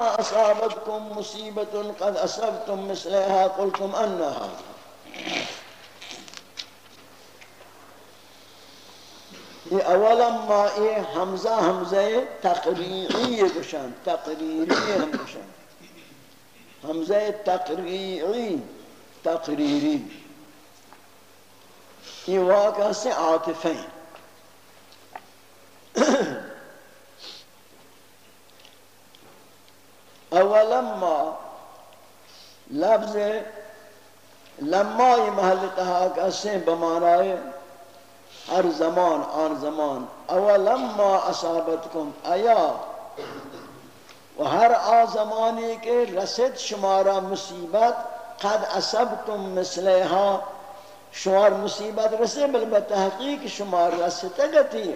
اصابتكم مصیبت قد اصبتم مثلها قلتم انها یہ اولا ما یہ حمزہ حمزہ تقریعی گشن تقریری ہم گشن حمزہ تقریعی تقریری یہ واقعہ سے عاطفیں اولما لفظ لما یہ محل تہا کسے بمانائے ہر زمان، آن زمان. اولما اصابتکم ایا و ہر آ زمانے کے رسد شمارا مصیبت، قد اصبتم مثلها. شمار مصیبت رسے بل بتحقیق شمار رسے تگتی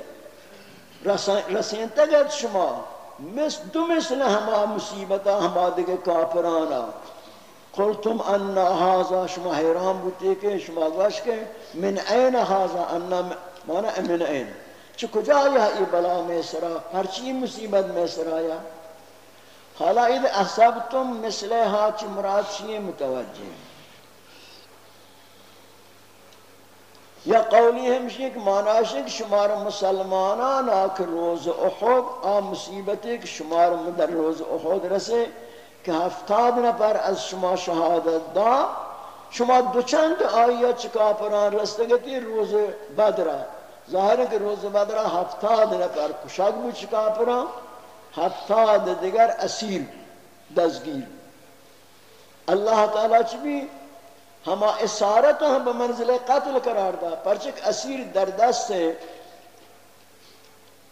رسین تگت شمار مس دو مثل ہما مصیبتا ہما دیگے کافرانا۔ قلتم انا هذا شما حیران بوتے کہ شما گوش کہ من این هذا انا مانا من این۔ چھ کجا یا ای بلا میں سرا؟ ہر چی مصیبت میں سرا یا؟ حالا اذ اصبتم مثلها چھ مراد چی متوجہ یا قولی ہمشی کہ معنی شمار مسلمانان آکھ روز احد آ مصیبتی کہ شمار در روز احد رسے کہ ہفتاد نفر از شما شہادت دا، شما دوچند آئیت چکا پران رستگتی روز بدرہ ظاہر ہے کہ روز بدرہ ہفتاد نفر کشک بو چکا پران ہفتاد دیگر اسیر، دزگیر۔ اللہ تعالیٰ چبی ہما اسارت ہم بمنزل قتل قرار دا، پرچک اسیر در دست ہے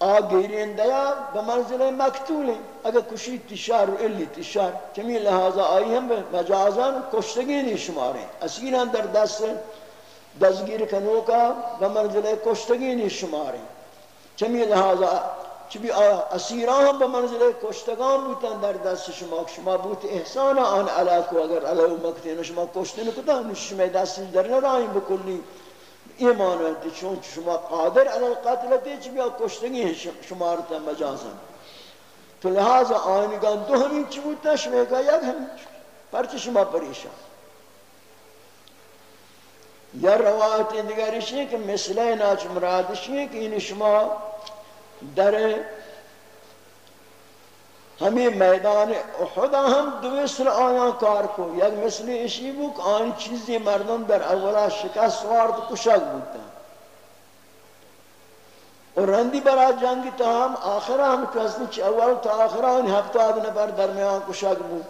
آگیرین دیا بمنزل مقتول ہیں۔ اگر کشی تشار و علی تشار چمی لہذا آئی ہم مجازان کشتگی نہیں شماریں اسیران در دست سے دزگیر کنو کا بمنزل کشتگی نہیں شماریں چمی لہذا چبی اسیران ہم بمنزل کشتگان بوتن در دست شما. شما بوت احسان آن علاکو. اگر علاو مکتین شما کشتن کتا شما دست در نرائیم بکلی. ایمان ہے چون شما قادر علی القتل تے چبی کشتگی ہیں شما رتا مجازن. تو لہذا آئینگان دو ہمیں چی بوتا شما کا یک ہمیں پرچ شما پریشان. یا روایت دیگرشی ہے کہ مثلہ ناچ مرادشی ہے کہ ان شما در ہمیں میدان احد ہم دو مثل آیاں کار کو۔ یک مثل اشی بک آن چیزی مردم در اولا شکست وارد کشک بودتا اور رندی برا جنگی تا ہم آخرہ ہم کسنی چی اول تا آخرہ ہم ہفتاد نفر درمیان کشک بود۔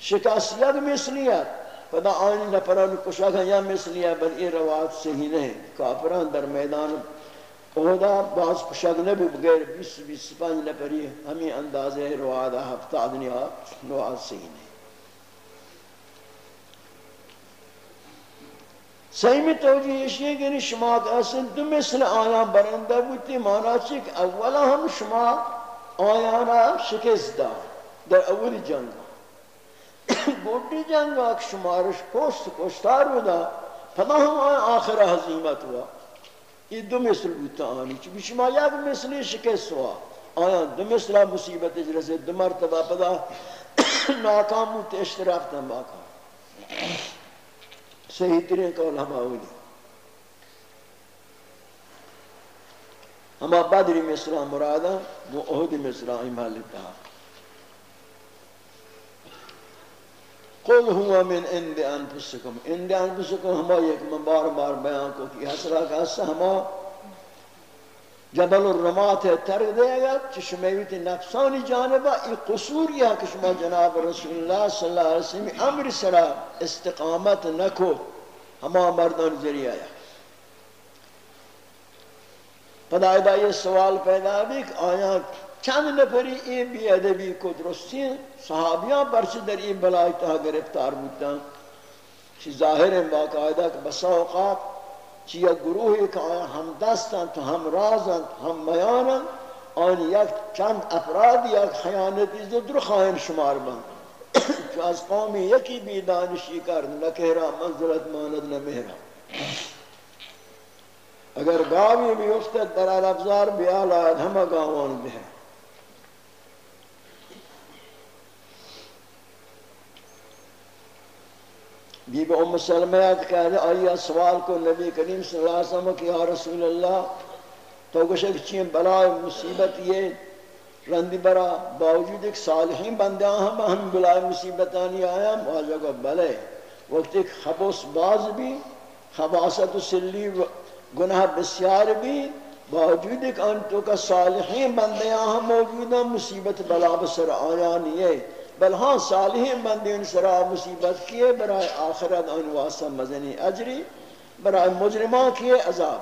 شکست یک مثلیت پدا آنی نفران کشک یا مثلیت بل ای روایت صحیح نہیں۔ کافران در میدان اودا باز کشک نبی بغیر بیس بیس پانچ نفری ہمیں اندازے روادہ ہفتہ آدنی آپ رواد صحیح نہیں صحیح میں توجیہ یہ کہ یعنی شما کا اصل دو مثل آیاں برندہ بوتی مانا چک اولا ہم شما آیانا شکست دا در اول جنگا بوٹی جنگا شمارش کشت کشتار ہودا پدا ہم آخر حضیمت ہوا یہ دو مثل بوتا آنی چی بشما یک مثلی شکست ہوا آیا دو مثلہ مصیبت اجرسے دو مرتبہ پدا ناکام بوتا اشتراف تن باقا صحیح ترین قول ہم آولی ہما بدری مثلہ مرادا وہ اہد مثلہ ایمان لیتا قل هو من عند انفسكم عند انفسكم ہما ایک من بار بار بیان کو کہ حسرہ کا حصہ ہما جبل الرمات ہے تر دے گا چشمیویت نفسانی جانبا ای قصور یہ کہ شما جناب رسول اللہ صلی اللہ علیہ وسلم امر سرا استقامت نکو ہما مردان ذریعہ ہے پدا یہ سوال پیدا بھی کہ آیا چند نفری این بی ادبی کو درستی صحابیان پرچ در این بلائی تا گرفتار بودتاں چی ظاہر ہیں باقاعدہ کہ بسا اوقات چی یک گروہی کہ آیا ہم دستان تو ہم رازن ہم میانن آن یک چند افراد یک خیانتی زدر خائن شمار بند. چو از قومی یکی بی دانشی کرد نکہرا منزلت ماند نمہرا اگر گاوی بھی افتد در الافزار بیال آید ہمہ گاوان بہر بی بی ام سلمیت کہہ دے آئیہ سوال کو نبی کریم صلی اللہ علیہ وسلم کہ یا رسول اللہ، تو گوشک چین بلائے مصیبت یہ، رندی برا باوجود ایک صالحین بندیاں ہم ہم بلائے مصیبتانی آیا مواجہ کو بلے۔ وقت ایک خبوس باز بھی خباست و سلی گناہ بسیار بھی، باوجود ایک انتو کا صالحین بندیاں ہم موجود ہیں، مصیبت بلا بسر آیا نہیں ہے۔ بل ہاں صالحین بندیاں سرا مصیبت کیے، برائے آخرت ان واسطہ مزنی اجری، برائے مجرمان کیے عذاب۔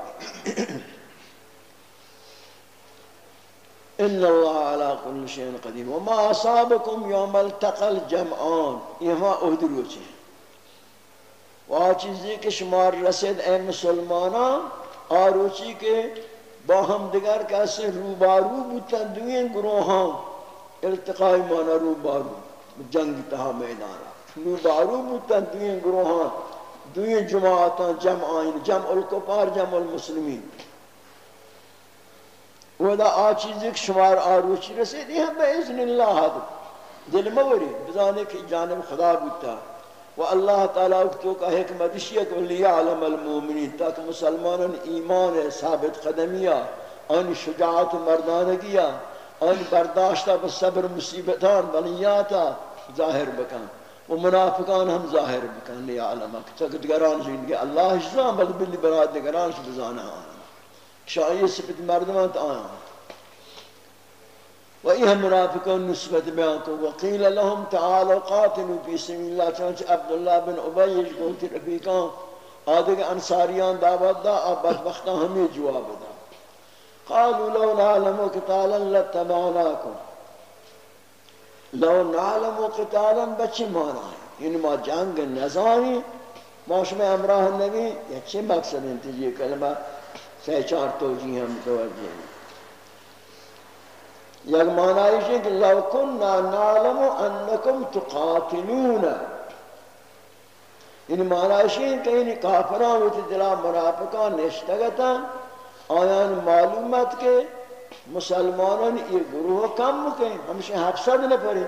ان اللہ علی کل شیء قدیر۔ وما اصابکم یوم التقى الجمعان۔ یہ ہاں اہدرو چھ وہ چیزی کہ شمار رسید اے مسلمانان آروچی کے باہم دگر کیسے روبارو بوتا دوین گروہاں۔ التقائی مانا روبارو جنگ تہا میدانا روبارو بوتا دوین گروہاں دوین جماعتاں جمعائن جمع الکفار، جمع المسلمین. ودا آ چیز ایک شمار آروچی رسید یہ ہم بے اذن اللہ حد. دل موری، بزانے کی جانب خدا بوتا. و اللہ تعالیٰ تو کا حکمت شیعت لیعلم المومنین، تاکہ مسلمانان ایمان ثابت قدمیہ ان شجاعت مردانگیہ. ان برداشتہ بصبر مصیبتان بنیاتا ظاہر بکن و منافقان ہم ظاہر بکن لیعلم تاکہ گران زندگی اللہ شزان بل بلی براد گران شبزانا آنا شاہی سپت مردمان تا و یہ منافقون نسبت بیان کو وقیل لهم تعالوا قاتلوا فی سبیل اللہ، چنانچہ عبداللہ بن عبیج گوتی رفیقان، آدھے انصاریان دعوت دا، آب بدبختان ہمیں جواب دا۔ قالوا لو نعلم قتالا لتبعناكم لو نعلم قتالا بچی مانا ہے؟ یعنی ما جنگ نظامی ما شما امراہ نبی یہ چی مقصد انتجی کلمہ سہ چار توجیہ ہم توجیہ ہیں یک معنی ہے کہ لو کننا نعلم انکم تقاتلون. یعنی معنی ہے کہ ان کافران و دلا منافقان نشتگتا آیان معلومت کے مسلمانان یہ گروہ کم کہیں ہمشہ حفصد نفرے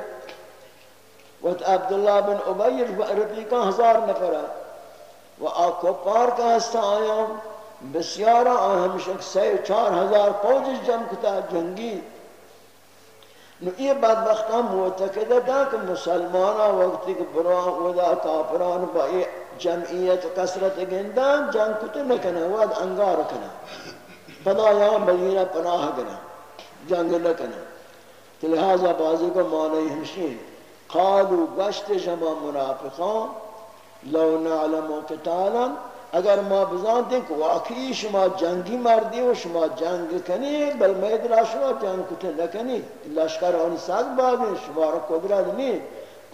وقت عبداللہ بن عبی رفیقان ہزار نفرہ و آکو پار کا ہستا آیان بسیارا آن ہمشہ سی چار ہزار پوجش جمع کتا جنگی۔ نو یہ بدبختان معتقد ہے کہ مسلمانہ وقتی کہ بران ودا کافران با یہ جمعیت و کسرت گندان جنگ کتے نکنے واد انگار کنے پدا یہاں مدینہ پناہ کنے جنگ نکنے تو لہذا بازی کو معنی ہمشین قالو گشت جمع منافقان، لو نعلم قتالا۔ اگر ما بزانتے کہ واقعی شما جنگی مردی و شما جنگ کنی، بل میدرا شما جنگ کتے نکنی لشکر آنی ساز بادی شما را قدرت نی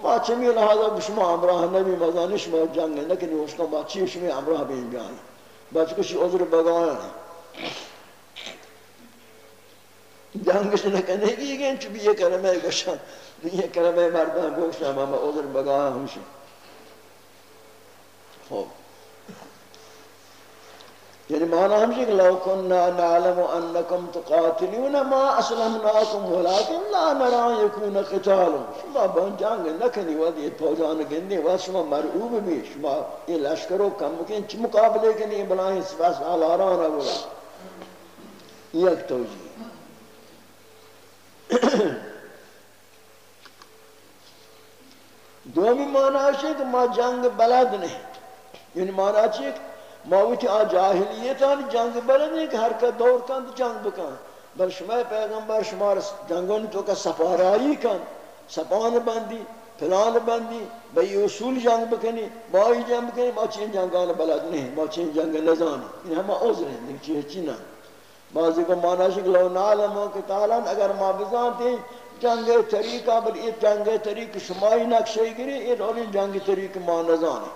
ما چمی لحاظا شما امراہ نبی مزانی، شما جنگ نکنی اس کا ما چی شما امراہ بین بیانی بچ کشی عذر بگانا۔ جنگش نکنی گی گین چو بھی یہ کرمے گشن یہ کرمے مردان گوشن ما عذر بگانا ہمشن خوب یعنی معنی ہمشہ کہ لو کننا نعلم انکم تقاتلون ما اسلمناکم ولیکن لا نرا یکون قتال شما بان جانگ نکنی ود یہ پوزان گندی ود شما مرعوب بھی شما یہ لشکرو کم مکن چی مقابلے کنی بلائیں سپاس آلاران را بولا یک توجیہ دومی معنی ہے کہ ما جنگ بلد نہیں یعنی معنی ہے کہ ماوتی آ جاہلیتان جنگ بلنے کہ ہر کا دور کن جنگ بکن بل شما پیغمبر شما جنگون تو کا سفارائی کن سپان بندی پلان بندی بھئی اصول جنگ بکنی بائی جنگ بکنی ما چین جنگان بلد نہیں ما چین جنگ نزانی یہ ہمیں عذر ہیں لیکن چیہ چینا بعضی کو مانا شکل لو نعلمو کتالان اگر ما بزانتے جنگ طریقہ بل یہ جنگ طریق شمائی نقشے گری، یہ رولی جنگ طریق ما نزانی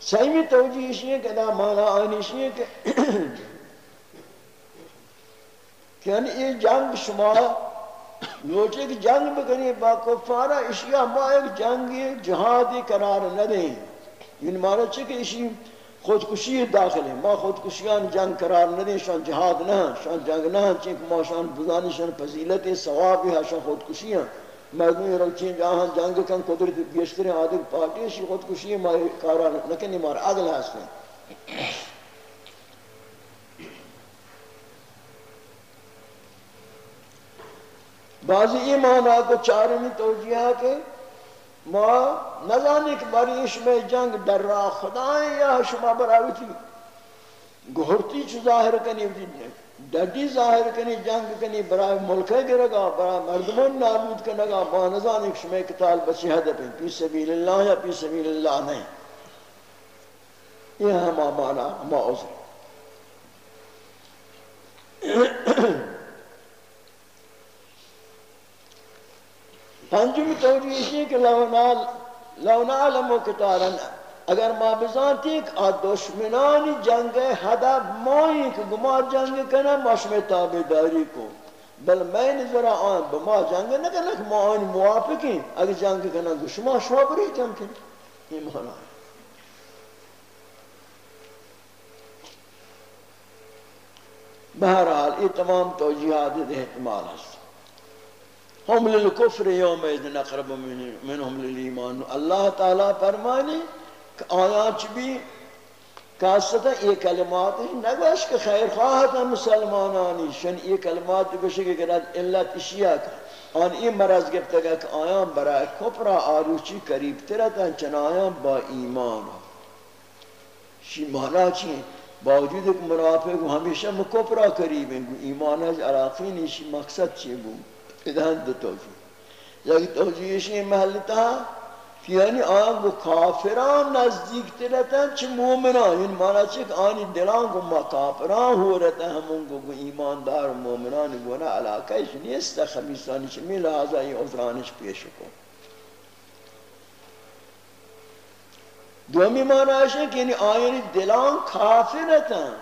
سیمی توجیہ اسی ہے کہ دا مانا آنی اسی ہے کہ کہ یعنی یہ جنگ شما لوچے کہ جنگ بکنی با کفارا اشیاء ما ایک جنگی جہادی قرار نہ دیں یعنی مانا چھے کہ اسی خودکشی داخل ہے ما خودکشیان جنگ قرار نہ دیں شان جہاد نہ شان جنگ نہ چھے کہ ما شان بزانی، شان فضیلت ثواب ہے شان خودکشیاں مردمی روچین جہاں جنگ کن قدرت بیشتر آدھگ پارٹیشی خودکشی ماری کارا نکنی، مار عدل ہستے بعضی ایمانا کو چارمی توجیہ کہ ما نزانی کہ باری اشم جنگ در را خدای یا شما براوی گہرتی چو ظاہر کنی ڈڈی ظاہر کنی، جنگ کنی برای ملکہ گرگا برای مردمان نابود کنگا بانزان ایک شمی کتال بچی حد پہ پی سبیل اللہ یا پی سبیل اللہ نہیں؟ یہ ہما مانا ہما عذر پنجم توجیہ اسی کہ لو نعلم کتارن اگر ما بزانتی کہ آ دشمنانی جنگ حدب مائی کہ گما جنگ کنا مشم تابداری کو۔ بل میں نظرہ آن بما جنگ نہ کنا ما آن موافقیں اگر جنگ کنا گشما شما بری چمکن یہ مانا۔ ہے بہرحال یہ تمام توجیحات دے احتمال ہے ہم للکفر یوم ایدن اقرب منہم للیمان اللہ تعالیٰ فرمانی آیات بھی کاستا یہ کلمات ہی نگوش کہ خیر خواہتا مسلمانانی. شن یہ کلمات گوشے کہ گرد علت اشیاء کا آن این مرض گفتا کہ آیان برای کفر آروچی قریب ترتا چن آیان با ایمان. شی مانا چی باوجود ایک منافق ہمیشہ مکفرہ قریب ہیں، ایمان ہے عراقی نیشی مقصد چی بود ادھان دو توجیہ یک توجیہ محلتا یعنی آن گو کافران نزدیک ترتن چه مومنان. این مانا چه که آنی دلان گو ما کافران ہو رہتا ہمون گو گو ایماندار مومنان گونا. علاقهش نیست خمیسانی چه می لحاظا این عذرانش پیش کن. دومی مانا ہے کہ یعنی آئین دلان کافرتن.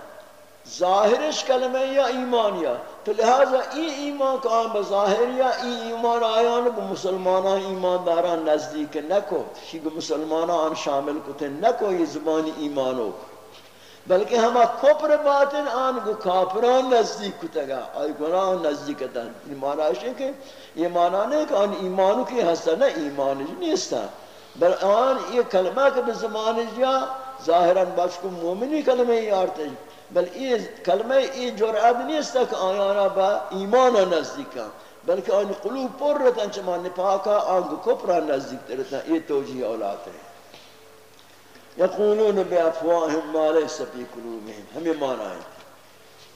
ظاہرش کلمہ یا ایمان یا۔ تو لہذا ای ایمان کا بظاہر یا ای ایمان آیان کو مسلمانان ایمان داران نزدیک نکو۔ شیگ مسلمانان شامل کتے نکو یہ زبانی ایمانو۔ بلکہ ہما کپر باطن آن کو کافران نزدیک کتے گا۔ آئی گناہ نزدیک کتا یہ معنی ہے کہ یہ معنی نہیں کہ آن ایمانو کی حصہ نہ ایمان نیستا۔ بل آن یہ کلمہ کے بزمانی جا ظاہراً بچکو مومنی کلمہ ہی آرتے۔ ہیں بل این کلمه این جرأت نیست که آیانا با ایمان نزدیکا بلکه آن قلوب پر رتن چما نپاکا آنگو کپرا نزدیک رتن یہ توجیه اولاد ہے یقولون بی افواهم ما لیس فی قلوبهم. ہمیں مانا ہے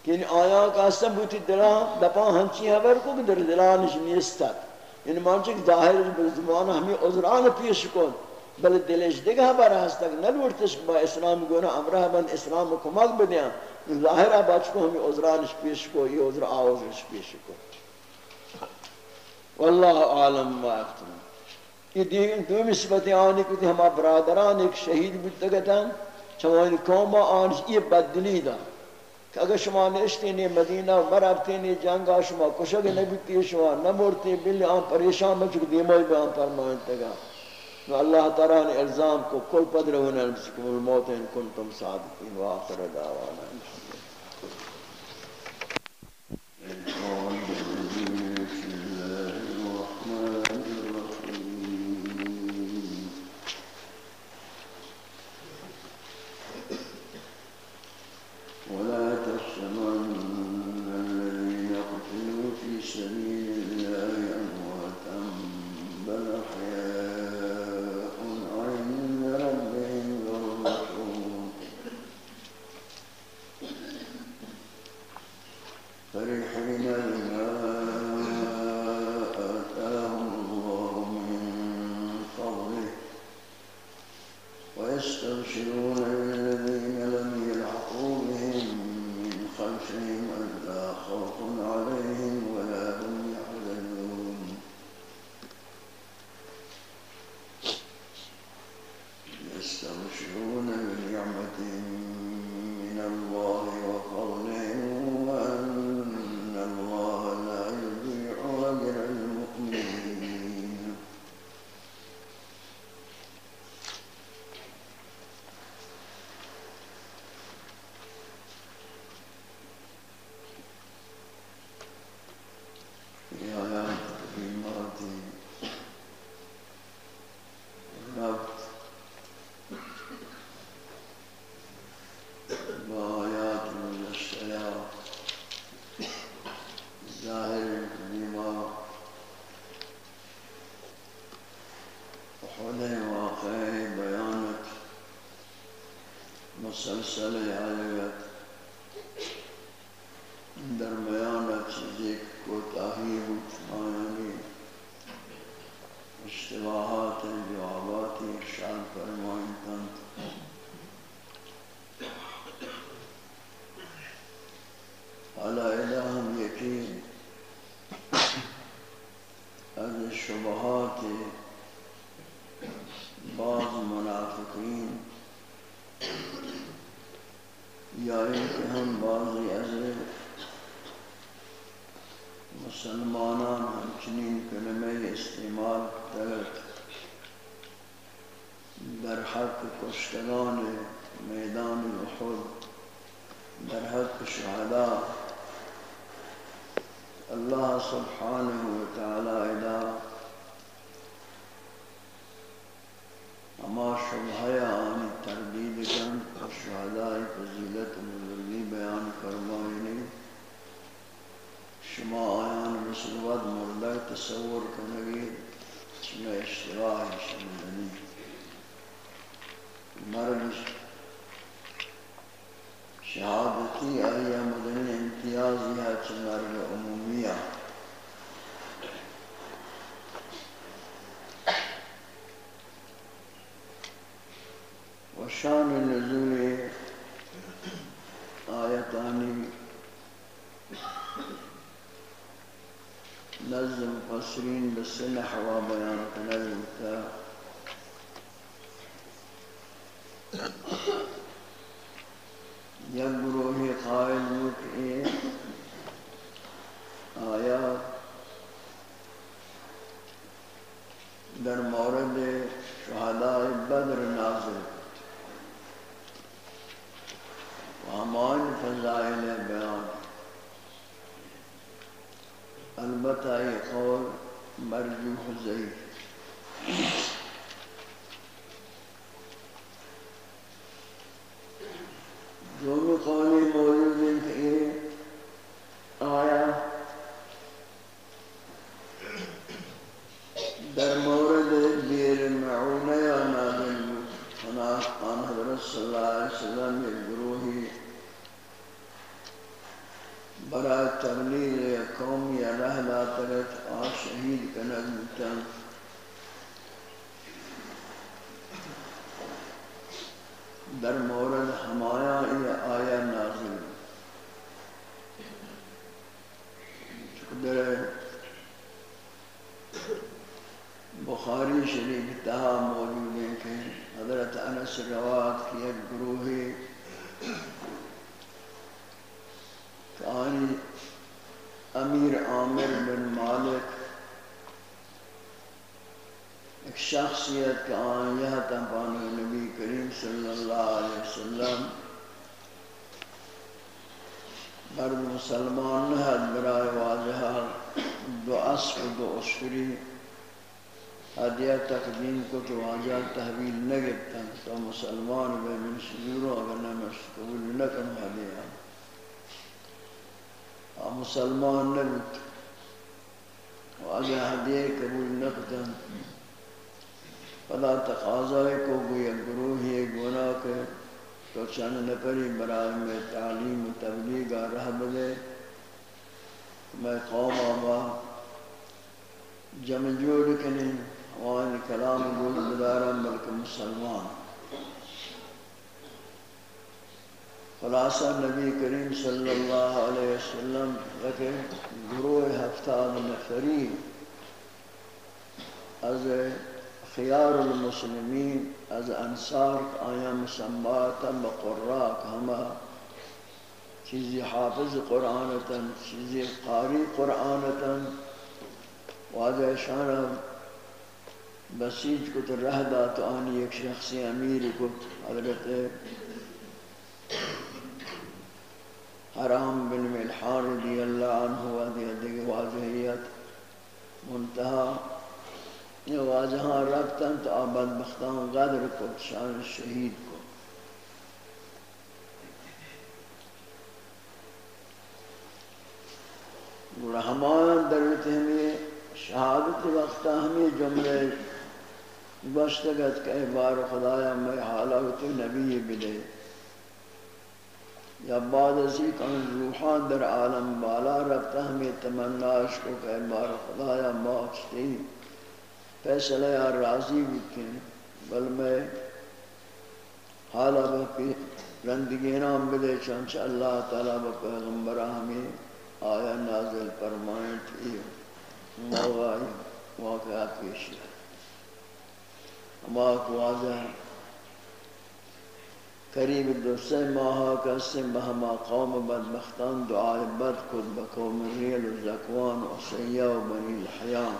کہ ان آیان کا حسن بوتی دلان، دپا ہنچی حبر کو کہ در دلانش نیستت یعنی مانچہ کہ ظاہر زمان ہمیں عذران پیش کن. بل دلش دیگه بر هست که نلورتش با اسلام گونه امره من اسلام کمک بدیم. ظاهر باچ کو ہمی عذرانش پیش کو یہ عذر آوازش پیش کو. واللہ عالم ما اختم یہ دیگر دو مصبت آنی کو تھی ہما برادران ایک شہید بودتا گتا چوانی قوم آنش یہ بدلی دا. کہ اگر شما نشتی نی مدینہ مرابتی نی جنگا شما کشک نبیتی شما نمورتی بلی آن پریشان مچک دیمائی بے آن فرمائنتا گا تو اللہ تعالی نے الزام کو کل پدر ہونا نفسکم الموت ان کنتم صادقین و آخر دعوانا dun, dun. چند نپری برای میں تعلیم و تبلیغ رہ بلے میں قوم آبا، جمع جوڑ کنی وان کلام گول بدارا بلکہ مسلمان۔ خلاصہ نبی کریم صلی اللہ علیہ وسلم لکہ گروہ ہفتاد نفری از خیار المسلمین از انصار آیا مسماتا بقراک ہما چیزی حافظ قرآنتا چیزی قاری قرآنتا واضح شانا بسیج کو کت رہ دا تو آنی ایک شخصی امیر کت، حضرت حرام بن ملحان رضی اللہ عنہ واضحیت منتہا یہ واجہاں رکھتاں تو آباد بختان غدر کو، شان شہید کو۔ گوڑا ہمان درت ہمیں شہادت وقتا ہمیں جملے بشتگت کہ بار خدایا میں حالات نبی بلے یا بعد ازی کن روحان در عالم بالا رکھتا ہمیں تمناش کو کہ بار خدایا ماچتی فیصلہ یا راضی بکن بل میں حالا بکی رندگی نام بدے چنچ اللہ تعالیٰ با پیغمبر ہمیں آیا نازل فرمائیں تھی۔ موائی واقعہ پیش ہے۔ ہما کو واضح قریب دو سے ماہا کا سن بہما قوم بدبختان دعائے بد کد بقوم ریل و زکوان و سیاء و بنی الحیان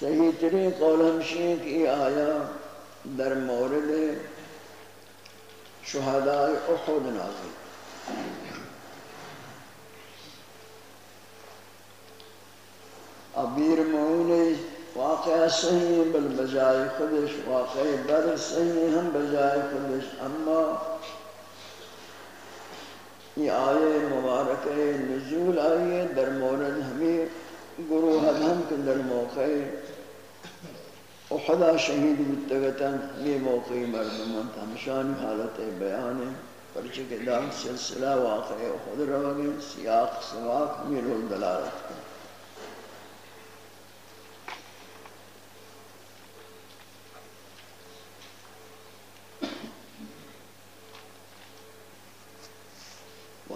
صحیح ترین قول ہمشی کی آیا در مورد شہداء احد نازل۔ ابیر معون واقع صحیح بل بجائے خودش واقع بر صحیح ہم بجائے خودش۔ اما یہ آئے مبارک نزول آئیے در مورد ہمیں گروہ ہم کے در موقع احدا شہید بتگتن یہ موقعی مردمان ہمشانی حالت بیان پرچہ کے دام سلسلہ واقع احد روگی سیاق سواق ہمیں رول دلالت کریں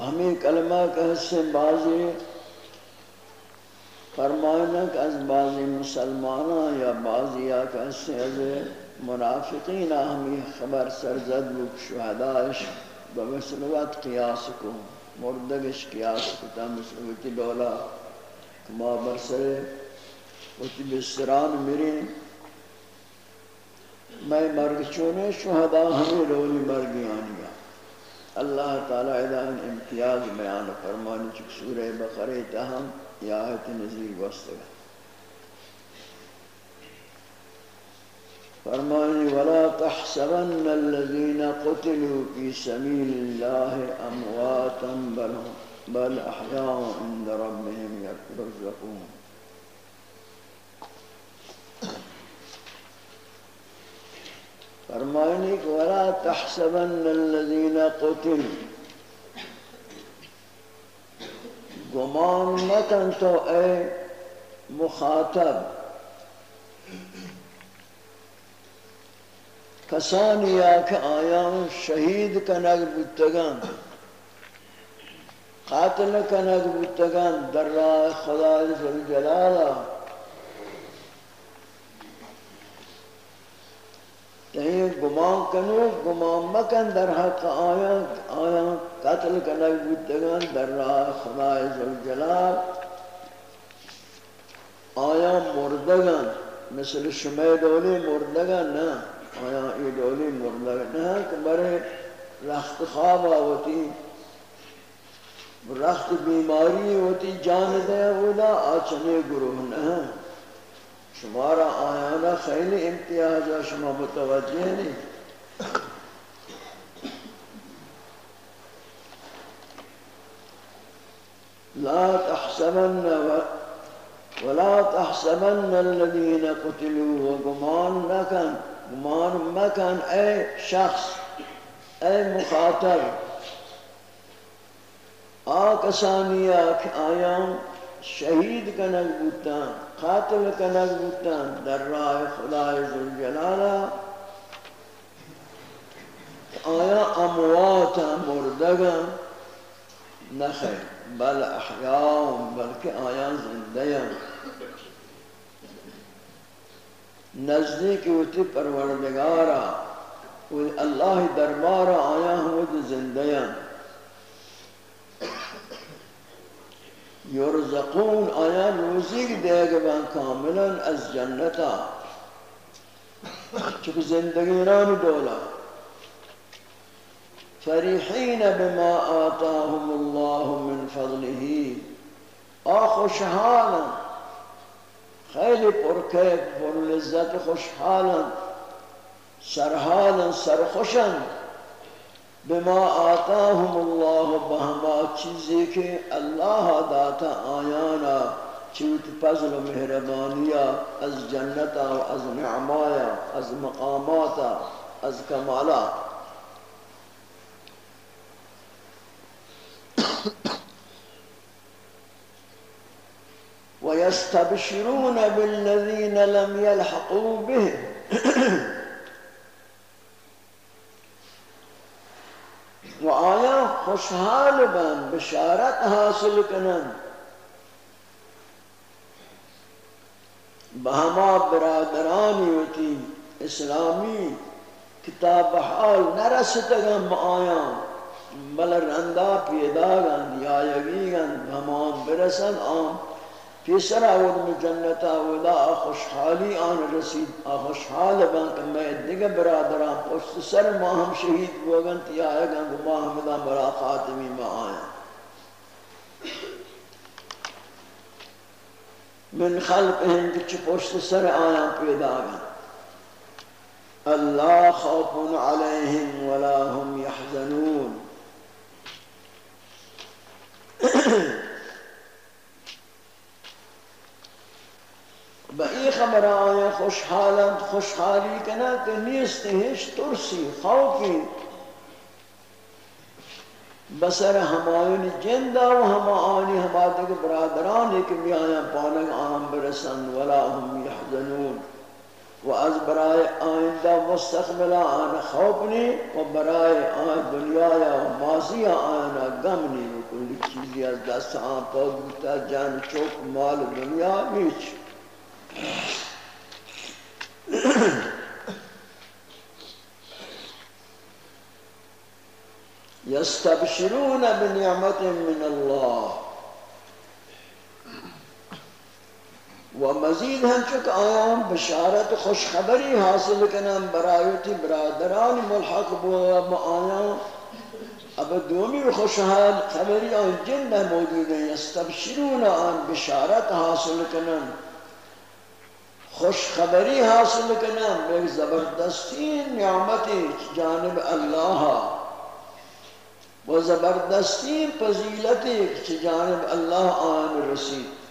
ہمیں کلمہ کہ سے بازی فرمائنا کہ از بعضی مسلمانہ یا بعضی یا کہ از منافقین ہمیں خبر سرزد بک شہدائش بمثلوت قیاس کو مردگش قیاس کو تا مثلوتی دولا کما برسرے وتی بسران مرین میں مرگ چونے شہداء ہمیں رولی مرگی آنیا اللہ تعالی ادان امتیاز بیان فرمانی چک سورہ بقرہ تہم یا آیت نزیر وستگا فرمانی ولا تحسبن الذين قتلوا في سبيل الله امواتا بل بل احياء عند ربهم يرزقون فرمانی ولا تحسبن الذين قتلوا گمان مکن تو اے مخاطب۔ کسانی کہ آیان شہید کنگ بودتگان قاتل کنگ بودتگان در راہ خدا ذوالجلالہ۔ کہیں گمان کنو، گمان مکن در حق آیا آیا قتل کنک بودتگان در راہ خدای ذوالجلال. آیا مردگان مثل شمی دولی مردگان نا آیا ای دولی مردگان نا کہ برے رخت خواب آوتی؟ رخت بیماری ہوتی جان دے اولا آچنے گروہ نا شمارا آیانا خیلی امتیاز شما متوجہ نہیں لا تحسبن ولا تحسبن الذين قتلوا وغمان مكان غمان مكان أي شخص أي مخاطر آکسانیا که شهيد شهید کنگ بودتان قاتل کنگ بودتان در راه خدای ذوالجلالا آیا امواتا مردگان نخیر۔ بل احیاء، بلکہ آیا زندیاں نزدیک ہوتی پروردگارا اللہ دربارا آیا ہوں زندیاں یرزقون آیا روزی دے گا کاملا از جنتا۔ چکہ زندگی نام دولا فرحین بما آتاهم الله من فضله آخوشحالا خیلی پرکیف پر لذت خوشحالا، سرحالا، سرخوشا بما آتاهم الله بہما چیزی کہ اللہ داتا آیانا چوت فضل و مہربانیا از جنتا و از نعمایا، از مقاماتا، از کمالا۔ ويستبشرون بالذين لم يلحقوا به. و آیا خوشحال بن بشارت حاصل کنن. بہما برادرانی ہوتی اسلامی کتاب حال نرستگم آیا بل رندا پیداگن یا یگیگن بہمان برسن آن. پیسر آود میں جنتا ودا خوشحالی آن رسید. خوشحال بان کہ میں دیگه برادران پشت سر ما ہم شہید بوگن تی آئے گا ما ہمدان برا خاتمی ما آیا من خلقهم کچھ پشت سر آیا پیدا گا اللہ خوف علیہم ولا هم يحزنون بئی خبر آیا خوشحالت خوشحالی کنا کہ نیست ہیچ ترسی، خوفی. بسر ہمائن جندہ و ہما آنی ہما برادران ایک بھی آیا پانک آم برسن، ولا ہم یحزنون. و از برائے آئندہ مستقبلہ آن خوفنی، و برائے آن دنیا یا ماضی آنا گمنی و چیزی از دست آن پا بوتا جان چوک مال دنیا نیچ يستبشرون بنعمة من الله. ومزيد هنچک آیان بشارت خوشخبری حاصل کنن برایتی برادران ملحق بو آیان اب دومی خوشحال خبری آن جن موجود ہیں، یستبشرون آن بشارت حاصل کنن۔ خوش خبری حاصل کنم ایک زبردستی نعمتی جانب اللہ۔ و زبردستی فضیلتی کہ جانب اللہ آن رسید۔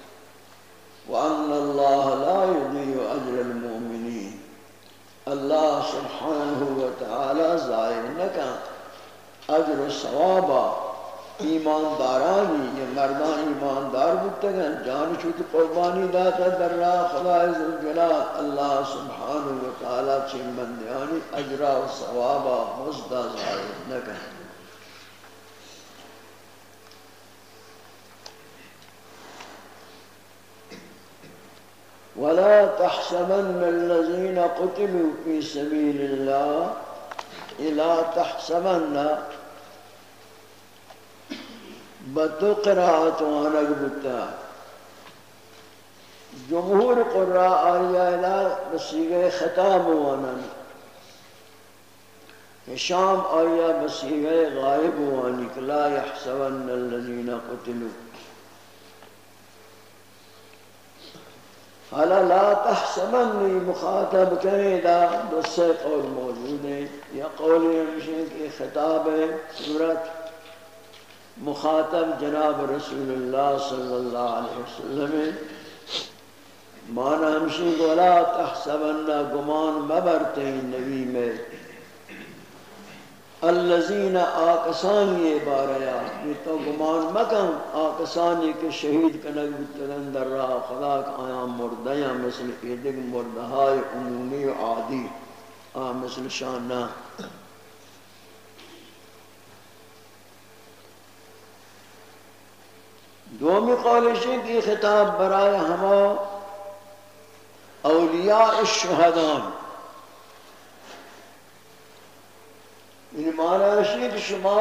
وان اللہ لا يضيع اجر المؤمنین اللہ سبحانہ وتعالی ضائع نہ اجر و ثوابہ ایماندارانی یہ مردان ایماندار بودتے ہیں جان چوت قربانی داتا در راہ خدا عزالجلال اللہ سبحانہ وتعالی چین بندیانی اجرا و ثوابا مزدہ ظاہر نکن. ولا تحسبن الذين قتلوا في سبيل الله إلا تحسبن بدو قرآت وانک بتا۔ جمهور قراء آیا الى بسیغ خطاب وانن شام آیا بسیغ غائب وانک لا يحسبن الذين قتلوا۔ حالا لا تحسبنی مخاطب کرے دا دوسرے قول موجود ہے یا قول ہمشہ کی خطاب ہے صورت مخاطب جناب رسول اللہ صلی اللہ علیہ وسلم مانا ہمشی ولا تحسبن گمان مبرتے نبی میں۔ الذین آکسانی باریا یہ تو گمان مکن، آکسانی کے شہید کنک بتگن در راہ خدا کا آیا مردیاں مثل ایدگ مردہائی عمومی و عادی، آ مثل شانہ دومی قولش ہے کہ خطاب برائے ہما اولیاء الشہدان. یعنی معنی ہے کہ شما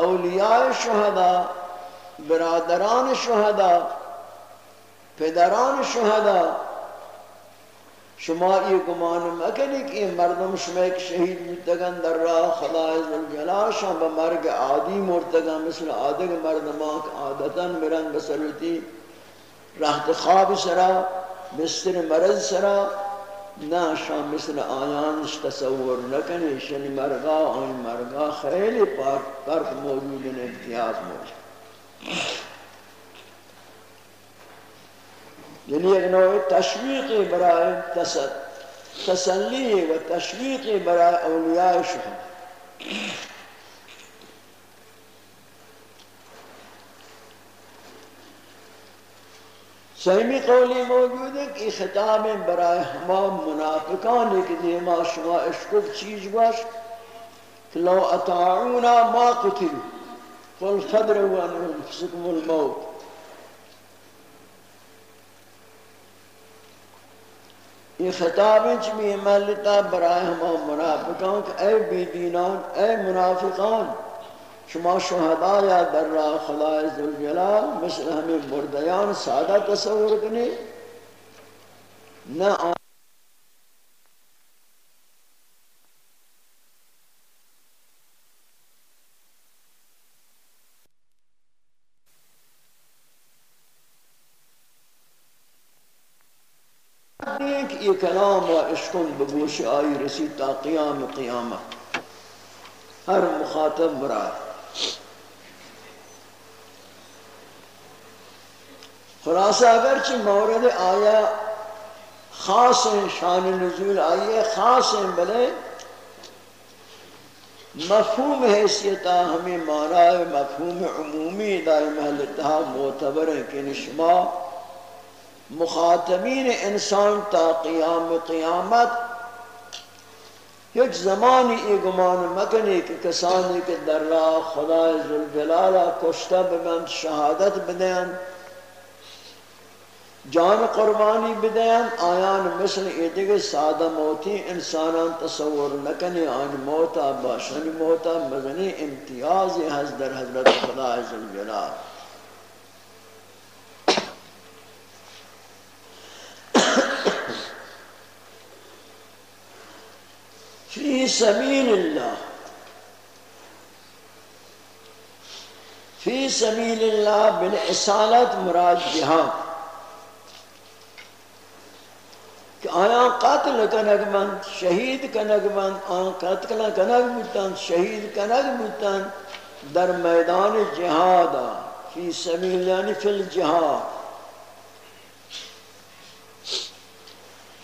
اولیاء شہداء برادران شہداء پدران شہداء شما یہ گمان مکنی کہ یہ مردم شما ایک شہید متگن در راہ خدا عزالجلال شما بمرگ عادی مرتگن مثل عادق مردمان که عادتا مرن بسرتی رحت خواب سرا بستر مرض سرا. نا شام مثل آیانش تصور نکنی، شنی مرگا آئی مرگا خیلی پاک موجود امتیاز موجود. یعنی ایک نوع تشویق برای تسلی و تشویق برای اولیاء شہد سہمی قولی موجود ہے کہ خطاب برائے ہما منافقان کہ دیما شما اشکب چیز باش کہ لو اطاعونا ما قتلو قل فدروا ان انفسكم الموت. یہ خطاب چ بھی جی ملتا برائے ہم منافقان کہ اے بے دینان اے منافقان، شما شہداء یا در راہ خدا عزوجلال مثل ہمیں مردیان سادہ تصور کرنے نہ آن یہ کلام و عشقن بگوش آئی رسی تا قیام قیامت۔ ہر مخاطب مراد۔ خلاصہ اگرچہ مورد آیا خاص ہیں شان نزول آئیے خاص ہیں بلے مفہوم حیثیتا ہمیں مانا ہے، مفہوم عمومی دائی محلتہ معتبر ہے کہ نشما مخاطبین انسان تا قیام قیامت یک زمانی ای گمان مکنی کہ کسانی کہ در راہ خدا ذوالجلالہ کشتہ بمند شہادت بدین جان قربانی بدین آیان مثل ایدگ سادہ موتی انسانان تصور نکنی آن موتا باشن موتا مزنی امتیاز حضر حضرت خدا ذوالجلالہ فی سبیل اللہ فی سبیل اللہ بالعصالت مراد جہاد کہ آیا قاتل کنگ بند شہید کنگ بند آیا قاتل کنگ بودتن شہید کنگ در میدان جہاد فی سبیل یعنی فی الجہاد.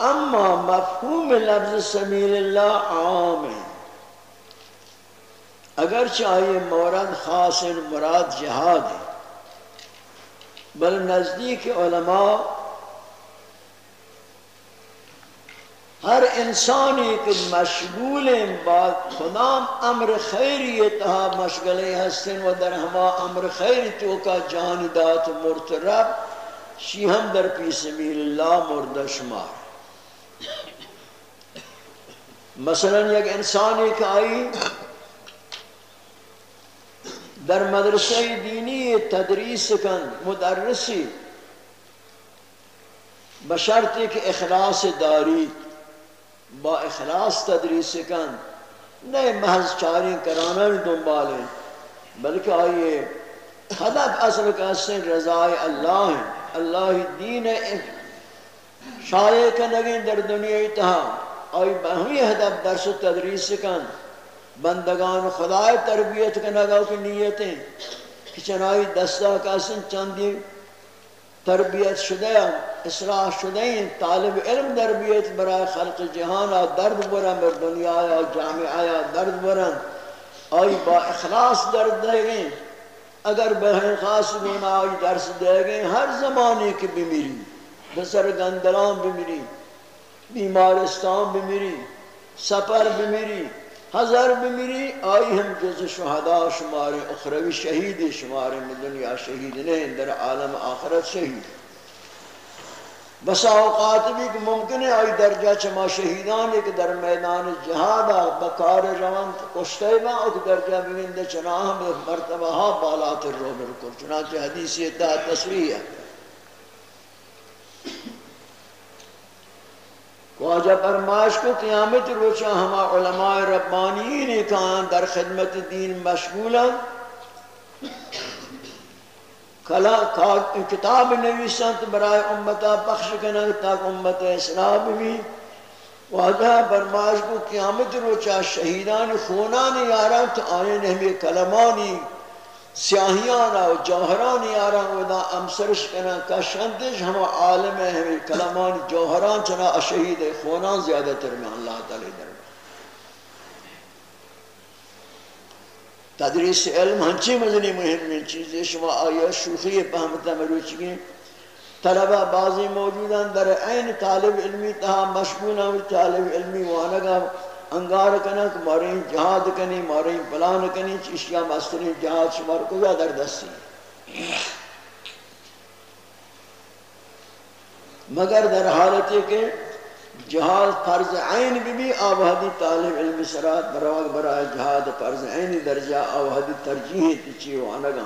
اما مفہوم لفظ سمیل اللہ عام ہے۔ اگر چاہیے مورد خاص مراد جہاد ہے، بل نزدیک علماء ہر انسانی کے مشغول بات خدام امر خیری تہا مشغلے ہستن و در ہما امر خیر تو کا جان جاندات مرترب، شیہم در پی سمیل اللہ مردشمار۔ مثلا یک انسانی کہ آئی در مدرسہ دینی تدریس کن، مدرسی بشرطی کہ اخلاص داری، با اخلاص تدریس کن۔ نئے محض چاری کرانا بھی دنبالیں، بلکہ آئیے ہدف اصل کا سن رضای اللہ اللہ دین شایع کنگیں در دنیا اتحا آئی بہمی ہدف درس و تدریس کن۔ بندگان خدای تربیت کنگا کی نیتیں۔ کہ چنائی دستہ کاسن چندی تربیت شدہ اصلاح شدہ طالب علم تربیت برای خلق جہان درد برن بر دنیا یا جامعہ یا درد برن آئی با اخلاص درد دے گئے۔ اگر بہن خاص گونا آئی درس دے گئے، ہر زمانے کی بمیری بسر گندلان بمیری بیمارستان بمیری، سفر بمیری ہزار بمیری، آئی ہم جز شہداء، شمار اخروی شہید، شمار میں دنیا شہید نہیں در عالم آخرت شہید. بسا اوقات بھی کہ ممکن ہے، آئی درجہ چما شہیدان، ایک در میدان جہاد بکار روان کشتے با، ایک درجہ بگند چناہ میں مرتبہ ہاں بالات رو برکل چنانچہ حدیثی اتحاد تصویح ہے. واجہ فرماش کو قیامت روچا ہما علماء ربانیین کہاں در خدمت دین مشغولا کتاب نویسنت برای امتا پخش کنن تاک امت اسلام بھی۔ واجہ فرماش کو قیامت روچا شہیدان خونان یارا تو آئین ہمیں کلمانی۔ سیاہیانا و جوہرانی آران ودا امسرش کنا کشندش ہم عالم ہمیں کلمان جوہران چنا شہید خونان زیادہ تر میں اللہ تعالی در تدریس علم ہنچی مزنی مهم من چیزی شما آیا شوخی پہمتا مروچ گئے طلبہ بازی موجود ہیں در این طالب علمی تہا مشغول ہیں طالب علمی وانگا انگار کنک مارین جہاد کنی مارین پلان کنی چشیا مسترین جہاد شمار کو یا در دستی؟ مگر در حالتی کہ جہاد فرض عین بھی بھی آوہدی طالب علم سرات براغ برای جہاد فرض عین درجہ آوہدی ترجیح تیچی وانگا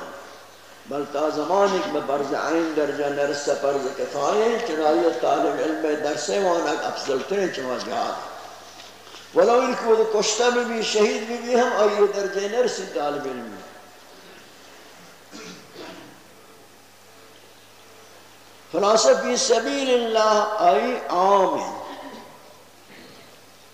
بل تا زمان ایک میں برز عین درجہ نرس فرض کفایے چنائی طالب علم درسے وانا افضل ترین چما جہاد۔ ولو ان کو کشتہ میں بھی شہید بھی بھی ہم آئیے درجہ نرس طالب علم خلاصہ فی سبیل اللہ آئی عام ہے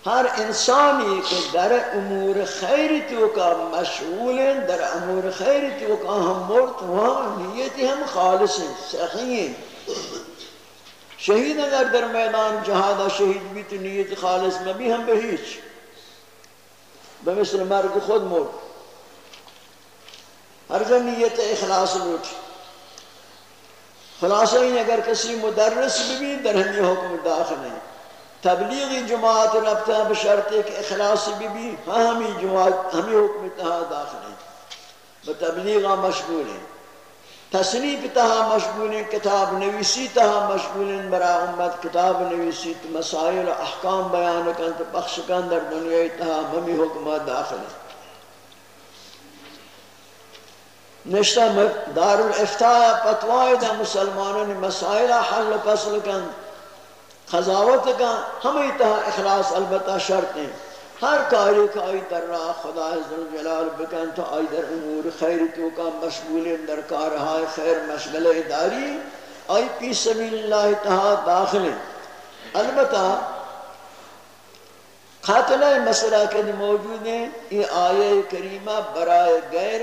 ہر انسانی کے در امور خیر تو کا مشغول ہیں در امور خیر تو کا ہم مرت وہاں نیتی ہم خالص ہیں سخی ہیں شہید اگر در میدان جہاد شہید بھی تو نیت خالص میں بھی ہم بہیچ بمثل مرگ خود مرد ہر جن نیت اخلاص لوٹ۔ خلاصہ ہی اگر کسی مدرس بھی در ہمی حکم داخل ہیں تبلیغی جماعت ربطہ بشرط ایک اخلاص بھی بھی ہاں ہمیں جماعت ہمیں حکم تہا داخل ہیں بتبلیغا مشغول ہیں۔ تصنیف تہا مشغول کتاب نویسی، تہا مشغول برا امت کتاب نویسی، تو مسائل احکام بیان کن، تو بخش کن، در دنیا تہا ہمیں حکم داخل ہیں نشتہ دار الافتاء پتوائی دا مسلمانوں نے مسائل حل فصل کن، خضاوت کا ہمیں تہا اخلاص البتہ شرط ہیں۔ ہر کاری کا آئی در راہ خدا عزل جلال بکن تو آئی در امور خیر تو کا مشغول در کارہائے خیر مشغل اداری۔ آئی پی سبیل اللہ تہا داخل۔ البتہ قاتلہ مسئلہ کے موجود ہیں۔ یہ آیے کریمہ برائے غیر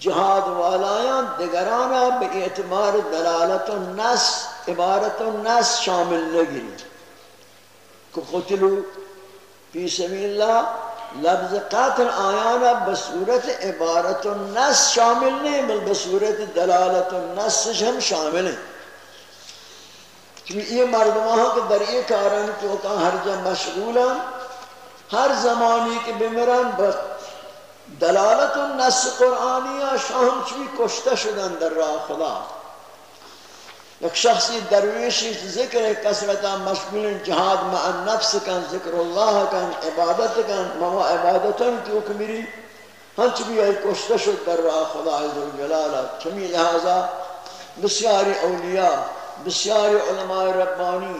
جہاد والایاں دگرانا بے اعتمار دلالت النس عبارت النس شامل لگی کہ قتلو فی سبیل اللہ لفظ قاتل آیانا بصورت عبارت النس شامل نہیں، بل بصورت دلالت النس ہم شامل ہیں۔ کیونکہ یہ مردمہ ہاں کہ در یہ کارن کیونکہ ہر جا مشغولا ہر زمانی کے بمران دلالت النس قرآنی شاہم چوی کشتہ شدن در راہ خدا۔ ایک شخصی درویشی ذکر کسرتا مشغول جہاد مع النفس کن، ذکر اللہ کن، عبادت کن مما عبادتن کی اکمیری ہنچ بھی ای کشتہ شد در راہ خدا عزوجلالہ چمی لہذا بسیاری اولیاء، بسیاری علماء ربانی،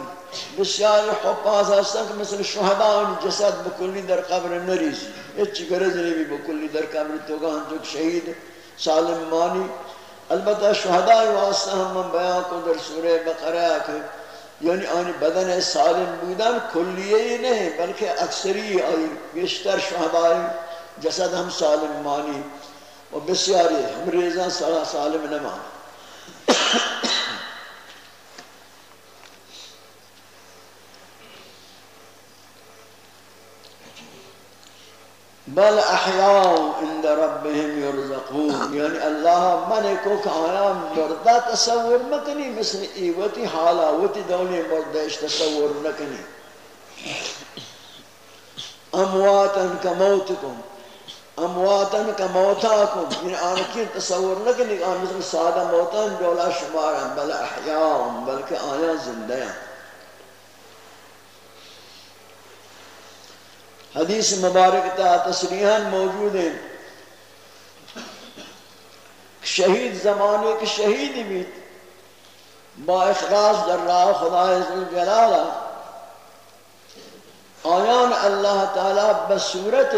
بسیاری حفاظ ہستن کہ مثل شہداء جسد بکلی در قبر نریزی. اچھی گرز نہیں بھی بکلی در قبر تو گا ہم جو شہید سالم مانی. البتہ شہداء واسطہ ہم بیان کو در سورہ بقرہ کہ یعنی آنی بدن سالم بودن کلیے ہی نہیں، بلکہ اکثری آئی بیشتر شہدائی جسد ہم سالم مانی۔ و بسیاری ہم ریزان سالم نمانی۔ بل احیاء عند ربهم يرزقون. یعنی اللہ من کو کہ آیا مردہ تصور مکنی مثل ایوتی حالا وتی دولی مردش تصور نکنی. امواتا کموتکم امواتا کموتاکم یعنی آنکی تصور نکنی آن مثل سادہ موتا دولا شمارا بل أحیاء بلکہ آیا زندہ حدیث مبارک تا تصریحاً موجود ہیں۔ شہید زمانے کے شہید بھی با اخلاص در راہ خدا جلالہ آیان اللہ تعالی بصورت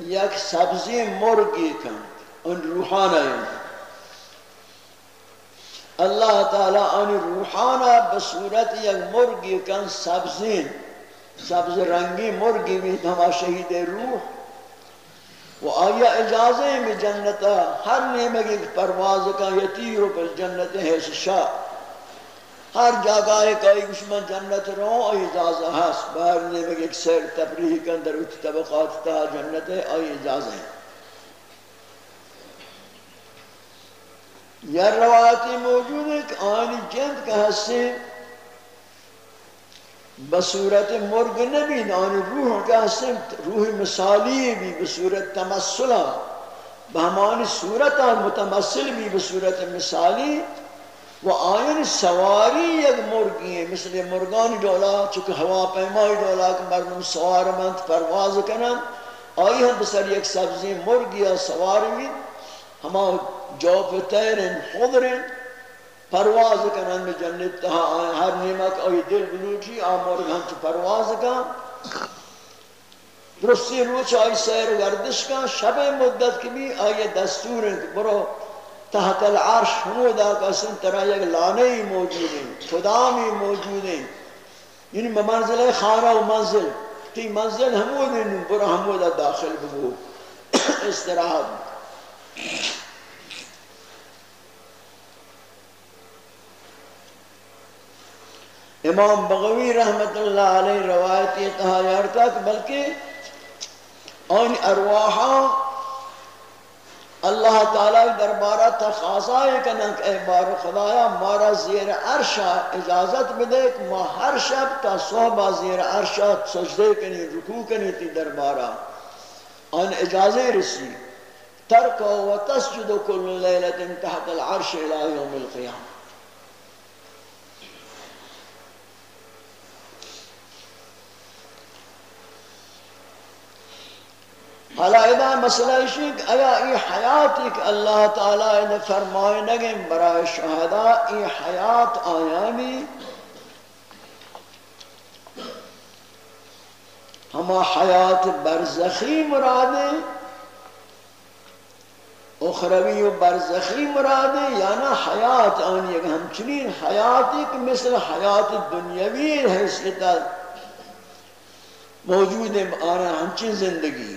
یک سبزی مرگی کن ان روحانا اللہ تعالی ان روحانا بصورت یک مرگی کن، سبزی۔ سبز رنگی مرگی بھی ہما شہید روح۔ وہ آیا اجازے میں جنتا ہر نیمگی پرواز کا یتیر پر جنت ہے شاہ۔ ہر جگہ ہے کئی گشمن جنت رو، آئی اجازہ ہس باہر نیمگی ایک سیر تفریح کے اندر اچھ طبقات تا جنت ہے، آئی اجازہ ہے۔ یا روایتی موجود ہے کہ آنی جند کا حصے بصورت مرگ نبی آنی روح کا حصے روح مثالی بھی بصورت تمثلہ بہمانی صورت آن متمثل بھی بصورت مثالی. و آئین سواری یک مرگی ہے مثل مرگانی دولا چکہ ہوا پیمائی دولا کہ مردم سوار مند پرواز کنن آئی ہم بسر یک سبزی مرگی یا سواری بھی ہما جوف تیرن خضرن پرواز کنن میں جنت تہا آئین ہر نعمت آئی دل بلوچی آمرگ ہم چو پرواز کن درستی روچ آئی سیر گردش کا، شب مدت کی بھی آئی دستور برو، تحت العرش حمودہ کا سن طرح یک لانے ہی موجود ہیں خدامی موجود ہیں۔ یعنی منزل خانہ و منزل، تی منزل حمود ہیں، برو حمودہ داخل بگو استراحت امام بغوی رحمت اللہ علیہ روایت یہ کہا یارتا کہ بلکہ آن ارواحا اللہ تعالی دربارہ تخاصا ہے کہ اے بار خدایا، مارا زیر عرشا اجازت بدے کہ ما ہر شب تا صحبہ زیر عرشا سجدے کنی، رکوع کنی تی دربارہ۔ ان اجازے رسی، ترکو و تسجد کل لیلت تحت العرش الى یوم القیام حالا ادا مسئلہ ہے کہ ایا ای حیات ایک اللہ تعالی نے فرمائے نگے برای شہدہ ای حیات آیانی ہما حیات برزخی مرادیں اخروی و برزخی مرادیں یا نا حیات آنی اگر ہمچنین حیات ایک مثل حیات دنیاوی حیثیتا موجود ہے آنا ہمچن زندگی۔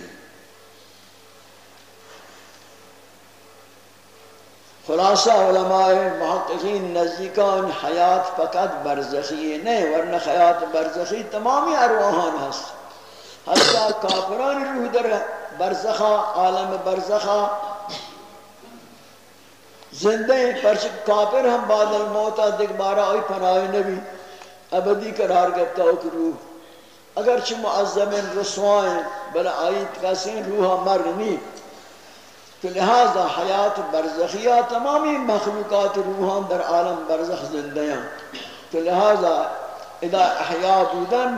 خلاصہ علماء محققین نزدیکان حیات فقط برزخی نہیں ورنہ حیات برزخی تمامی ارواحان ہست حتی کافران روح در برزخا، عالم برزخا. زندہ ہیں پرچک کافر ہم بعد الموتا دیکھ بارا آئی پناہ نبی، ابدی قرار گفتا ہو کہ روح. اگرچہ معظمین رسوائیں بلا آئی کسی روحا مر نہیں تو لہذا حیات برزخیہ تمامی مخلوقات روحان در عالم برزخ زندیاں تو لہذا اذا احیاء بودن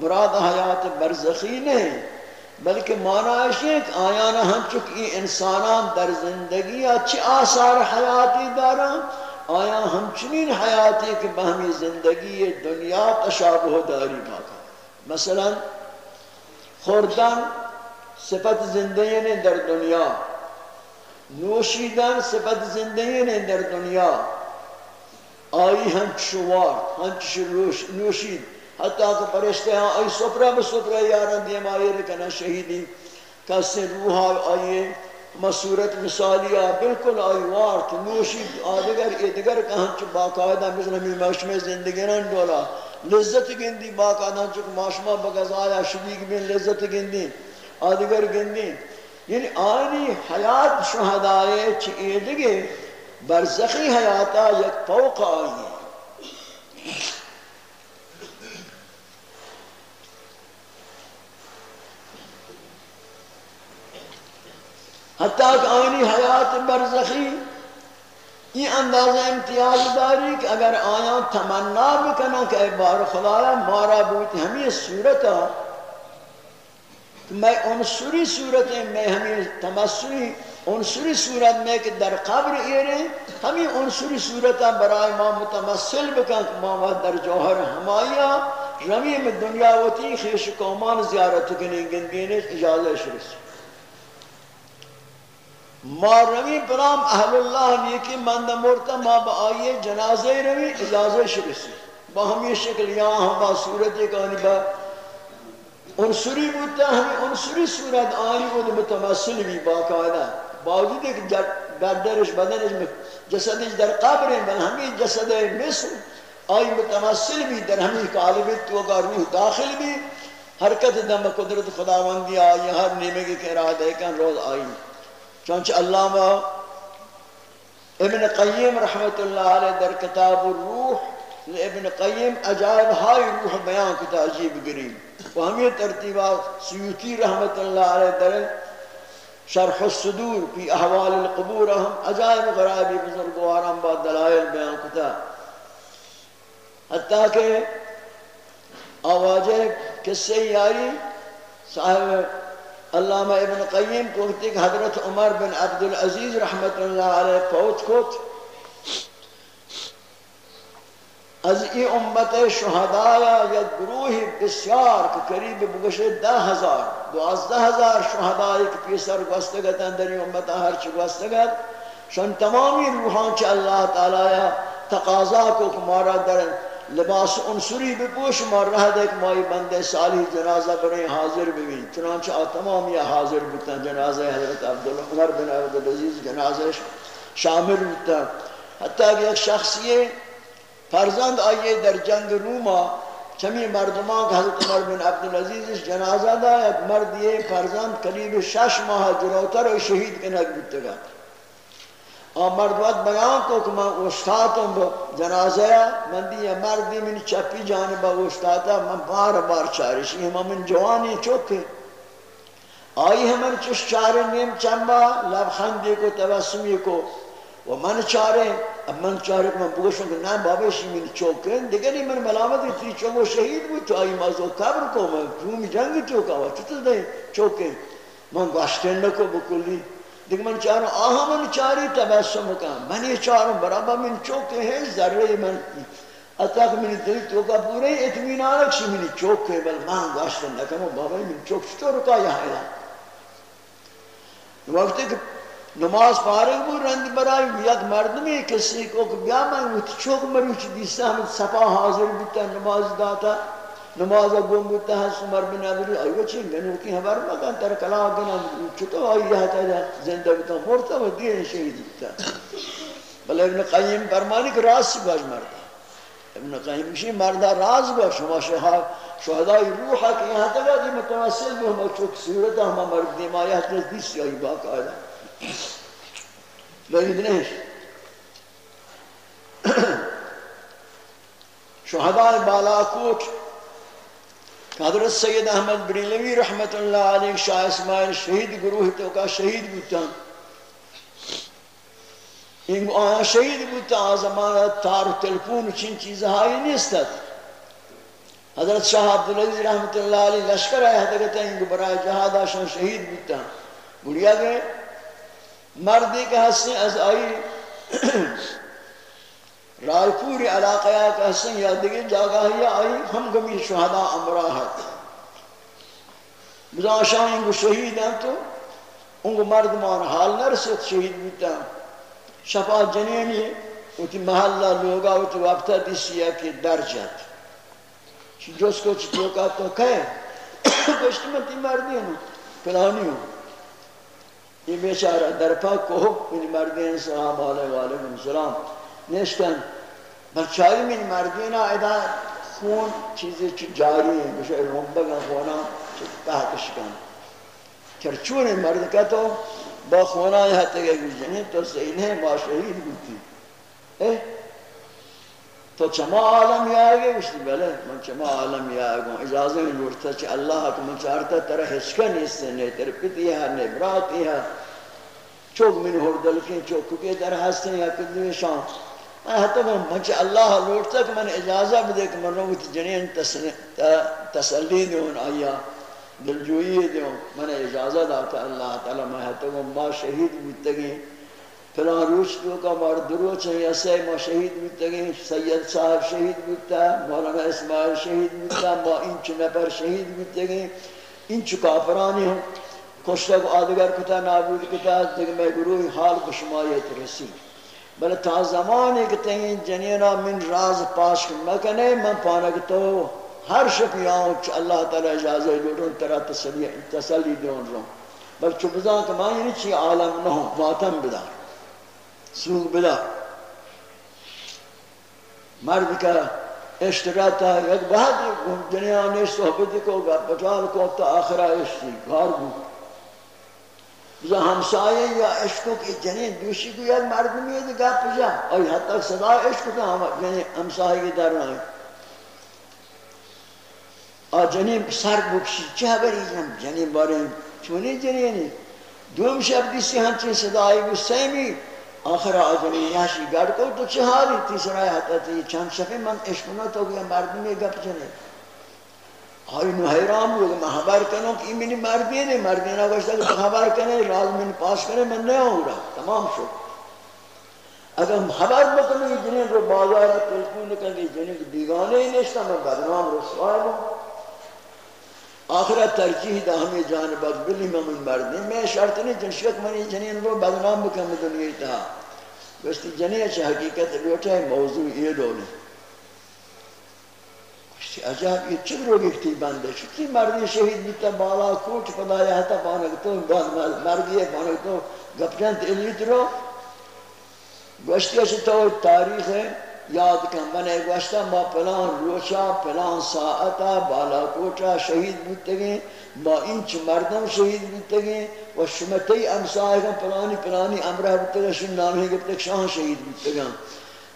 مراد حیات برزخی نہیں، بلکہ معنی ہے کہ آیانا ہم چکی انسانان در زندگی اچھی آثار حیاتی دارا آیا ہم چنین حیاتی کہ بہمی زندگی دنیا تشابہ داری باقا۔ مثلا خوردن صفت زندگی در دنیا۔ نوشیدن صفت زندگی در دنیا۔ آئی ہم شوار ہم نوشید۔ حتی کہ پرشتے ہیں، آئی سپرہ بسپرہ یاران دیم آئی رکنا شہیدی۔ کسی روحا آئی مسورت مثالی بالکل آئی وارت نوشید۔ آدگر ادگر کہاں چو باقاعدہ مثل ہمیں مشمع زندگی رن دولا لذت گندی باقاعدہ چو ماشمہ بگزایا شدیق بین لذت گندی۔ آدگر گندی۔ یعنی آنی حیات شہدائے چیئے دگے برزخی حیاتا یک فوق آئی ہے حتیٰ کہ آنی حیات برزخی، یہ اندازہ امتیاز داری کہ اگر آیا تمنا بکنا کہ اے بار خدایا، مارا بوتی ہمیں صورتا میں عنصری صورت میں ہمیں تمثلی عنصری صورت میں کہ در قبر ایرے، ہمیں عنصری صورت برائے ما متمثل بکن، ما در جوہر ہمایا، رمی میں دنیا وتی خیش قومان زیارت کنی گندین اجازہ شرس۔ ما رمی پرام اہل اللہ نیکی مند مرتا ما با آئیے جنازے رمی اجازہ شرسی با ہمی شکل یہاں ہما صورت ایک آنی با عنصری بودتا ہمیں عنصری صورت آنی بود، متمثل بھی باقاعدہ. باوجود ایک گردرش بدنش میں جسدش در قبر ہیں بل ہمیں جسد مصر. آئی متمثل بھی در ہمیں قالبت تو روح داخل بھی حرکت دم قدرت خداوندی آئی، ہر نیمے کے ارادہ کن روز آئی چونچہ اللہ ابن قیم رحمت اللہ علیہ در کتاب الروح، ابن قیم عجائب ہائی روح بیان کتا عجیب گریم و ہمیں ترتیبات سیوتی رحمت اللہ علیہ در شرح الصدور فی احوال القبور ہم عجائب غرائبی بزرگوارم با دلائل بیان کتا۔ حتیٰ کہ آواجہ قصے یاری صاحب علامہ ابن قیم کہ حضرت عمر بن عبدالعزیز رحمت اللہ علیہ فوت کت از ای امت شہدایا یا گروہ بسیار کہ قریب بگشے دہ ہزار دوازدہ ہزار شہدائی کہ پیسر گوستگت اندری امتا ہر چی گوستگت شن تمامی روحان چا اللہ تعالی تقاضا کو کمارا در لباس انصری بپوش مار رہ دے کہ مائی بندے صالح جنازہ برے حاضر ببین چنانچہ تمام یہ حاضر بتا جنازہ حضرت عبدالعمر بن عبدالعزیز جنازہ شامل بتا حتیٰ کہ ایک شخص یہ فرزند آئیے در جنگ روما، چمی مردمان کہ حضرت عمر بن عبدالعزیز جنازہ دا ایک مرد یہ فرزند قریب شش ماہ جلوتر و شہید کے نگ بتا گا اور مرد وقت بیان کو کہ میں استادوں با جنازہ من دی مردی من چپی جانبا استادا من بار بار چارشی ہم من جوانی چوکے آئی ہمیں چش چارے نیم چمبا لبخندی کو، تبسمی کو. و من چارے اب من چارے کو من بگوشوں کہ نا بابشی من چوکے دیگری من ملامت تی چوکو شہید بود تو آئی مازو قبر کو من رومی جنگ چوکا و چطور دے چوکے من گوشتن نکو بکلی دیکھ من چاروں آہا من چاری تبسم کام من یہ چاروں برابر من چوکے ہیں ذرے من اتاک من دل تو کا پورے اتمینان اکشی من چوکے بل من گاشتا نکمو بابا من چوک چطور رکا یہاں ہے وقت نماز پارک بود رند برای یک مردمی کسی کو کہ بیا من چوک مروچ دیستا ہم سپا حاضر بیتا، نماز داتا، نماز گم بودتا ہے سمر بن عبدالله ایو چی منو کی خبر مکن تر کلا گنا چطور آئی جاتا ہے زندہ بودتا مرتا و دین شہید بودتا بل ابن قیم فرمانی کہ راز باش مردا ابن قیم کشی مردا راز باش، شما شہدائی روحا کہ یہاں تک آدھی، متوسل بھی ہم چوک صورتا ہم مرد دیمائی حتی دیسی آئی باق آدھا لیکن نہیں شہدائی بالا کوٹ حضرت سید احمد بریلوی رحمت اللہ علیہ شاہ اسماعیل شہید گروہ تو کا شہید بوتا ان آیا شہید بوتا آزمانہ تار و تلفون چین چیز ہائی نیستت حضرت شاہ عبدالعزیز رحمت اللہ علیہ لشکر آیا حضرت ان برای جہاد آشان شہید بوتا بڑیا گئے مردی کے حسن از آئی رائے پوری علاقہ کا حسن یا دیگر جاگہ آئی ہم گمی شہدہ امراحت بزا شاہ انگو شہید ہیں تو انگو مردمان حال نرسد شہید بیتا۔ شفا جنینی اوٹی محلہ لوگا اوٹی وقتا دیسی ہے کہ در جات۔ جس کو چی چوکا تو کہے گوشتی میں تی مردی ہوں پلانی ہوں۔ این بیچاره در پا کچھ این مردین سلام علیه و علیکم سلام. نشتن. بچه من مردین ایدا خون چیزی که جاری هم بشه روم بگن خونا چه تحتش کن کرچون این مرد که تو با خونا حتی که گوشنی تو سینے ما شهید بودی. تو چما عالم یا آگے بشتی بلے، من چما عالم یا آگوں اجازہ میں لورتا چی اللہ کو من چارتا ترہ حسکا نیستے نہیں تر پتی ہے نہیں نبراتی ہے۔ چوک من ہردل کی چوک کے در ہستے یا کدوی شان میں حتی میں، من مجھے اللہ لوٹتا کہ میں اجازہ بدے کہ میں روگت جنین تسلی دیون، آیا دلجوئی دیون۔ میں اجازہ داتا اللہ تعالی، میں حتی میں، ما شہید بیتگی فلان روچ تو کا مار دروچ ہے ایسے ما شہید بیتگی سید صاحب شہید بیتا مولانا اسماعیل شہید بیتا ما انچ نفر شہید بیتا بیتگی انچ کافرانی ہوں۔ کشتہ کو آدگر کتا نابود کتا دیکھ میں گروہ حال بشمایت رسید بل تا زمانی کہ تین جنینا من راز پاش مکنے من پانک تو ہر شکی آؤں چھ اللہ تعالی اجازہ لوٹوں ترہ تسلی, تسلی دیون رہوں بل چھ بزان کہ ماں یعنی چی عالم نہ ہوں ماتم بدا سوق بدا مرد که اشتغال ہے یک بعد دنیا نے صحبت کو بچال کو تا آخر اشتی کار بود. بزا همسایه یا عشقو کی جنین دوشی کو یک مرد ہے گپ جا آی حتی صدا عشق تا ہم یعنی کے در نہ آ جنین سر بکشی. چه بری جنین؟ جنین بارے چونی جنینی؟ دوم شب دیسی همچین صدایی بود سیمی آخر آجنین یاشی گڑ کو تو چه چہاری تیسرا حد تک چند شفی من عشقنا تو گیا مردمی گپ جنین آئی نو حیران بود میں خبر کنوں کہ منی مردی نہیں، مردی نہ گوشتا کہ خبر کنے راز من پاس کرے، میں نہیں ہوں رہا، تمام شو اگر خبر بکنو کہ جنہیں رو بازارہ تلکون لکن کہ جنہیں کہ بیگانے بدنام رسوائے ہوں۔ آخرت ترجیح دا ہمیں جانب اقبلی میں من مردی میں شرط نہیں جنشک منی جنہیں رو بدنام بکن دنیا تا۔ گوشتی جنہیں چھ حقیقت بیوٹا ہے موضوع یہ دولی عجب یہ چی رو گفتی بنده چی مردی شهید بیتا بالا کوچ خدای حتا بانگتو مردی بانگتو گپجنت الیت رو گوشتی اچھی تو تاریخ ہے۔ یاد کن بنے گوشتا ما پلان روچا پلان ساعتا، بالا کوچا شہید بیتگیں با انچ مردم شہید بیتگیں و شمتی امسائے کن، پلانی پلانی امرہ بیتگیں شن نامی گفتگ شاہ شہید بیتگیں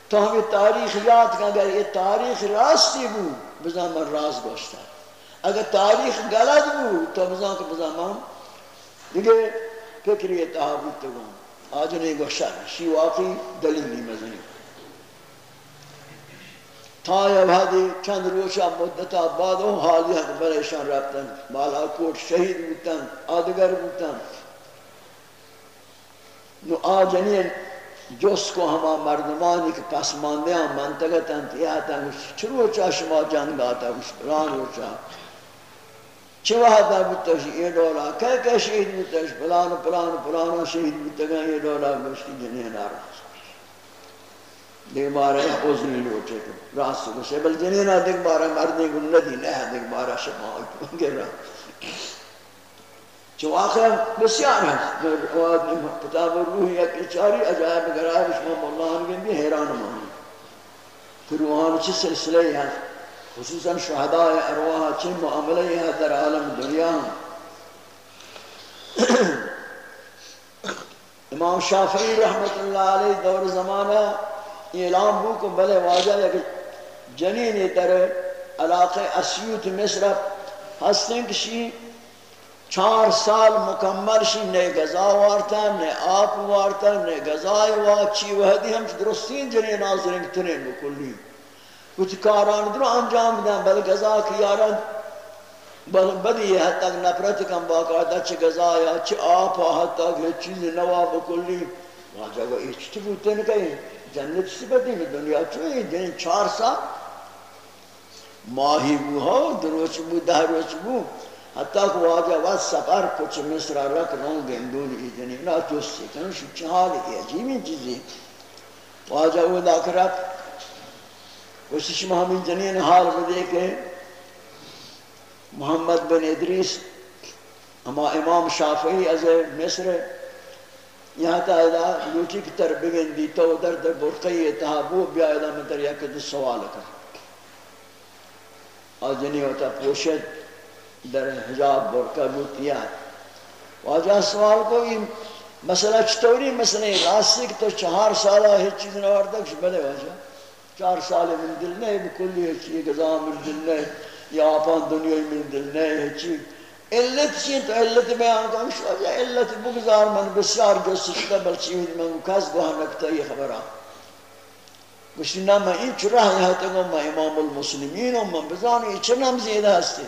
تو ہمیں تاریخ یاد کن، اگر یہ تاریخ راستی بود، بزن من راز گوشتا اگر تاریخ غلط بود، تو بزن که بزن من دیگه فکری اتحابی تگون آج نہیں گوشتا شی واقعی دلیل نہیں مزنی تا یا بھادی چند روشا مدتا بعد اون حالی حق بریشان رفتن مالا کوٹ شہید بودتن آدگر بودتن نو آجنین جس کو ہما مردمانی کے پس ماندے ہیں منطقہ تنتیاتا ہے چرو چا شما جنگ آتا ہے پلان روچا چه وحدا بودتش یہ دولا کہ کہ شہید بودتش پلان پلان پلان شہید بودتگا یہ دولا گوشتی جنہیں نارا دیکھ بارا اوزنی لوچے کو راست کو سے بل جنہیں نا دیکھ بارا مردی کو ندی نہ دیکھ بارا شما آئی گر رہا چو آخر بسیار ہے۔ کتاب روح یا کچاری عجائب گرائب شما اللہ عنہ بھی حیران مانی پھر وہاں چی سلسلے ہیں، خصوصا شہداء ارواح چی معاملے ہیں در عالم دنیا۔ امام شافعی رحمت اللہ علیہ دور زمانہ اعلام بو کو بلے واجہ ہے کہ جنین در علاقے اسیوت مصر ہستیں کشی چار سال مکمل شی نئے گزا وارتا نئے آپ وارتا نئے گزای واچی وحدی ہم درستین جنی ناظرین تنین بکلی کچھ کاران در انجام دیں، بل گزا کیارن۔ بل بدی ہے حد تک نفرت کم باقاعدہ، چھ گزا یا چھ آپ حد تک یہ چیز نوا بکلی واجہ گا ایچ تی بوتے نکئی جنت سی بدی دنیا چوئی جن چار سال۔ ماہی بو ہو دروچ بو دہ روچ بو۔ حتی کہ واجہ وقت سفر کچھ مصر رکھ رہوں گندول ایدنی نا جستی کنو شو چہال ہے عجیبی چیزی واجہ وہ داکرک اسی شما ہمیں جنین حال بدے کہ محمد بن ادریس اما امام شافعی از مصر۔ یہاں تا ایدہ لوٹی کی تر بگن دی تو در در برقی اتحابو بیا ایدہ میں در یک دو سوال کر آج جنی ہوتا پوشد در حجاب برکہ بوتیا واجہ سوال کو یہ مسئلہ چطوری مسئلہ راستی کہ تو چہار سالہ ہے چیز نہ ورد کچھ بلے واجہ چار سال من دل نہیں بکلی ہے چیز گزا من دل نہیں یا آپان دنیا من دل نہیں ہے چیز علت چیه تو علت بیان کنم شو علت بگذار من بسیار جسشتا بلچی من کس گوه نکتایی خبران گوشتی نه من این چرا راهی حتی من امام المسلمین و من بزانی چه نم زیده هستی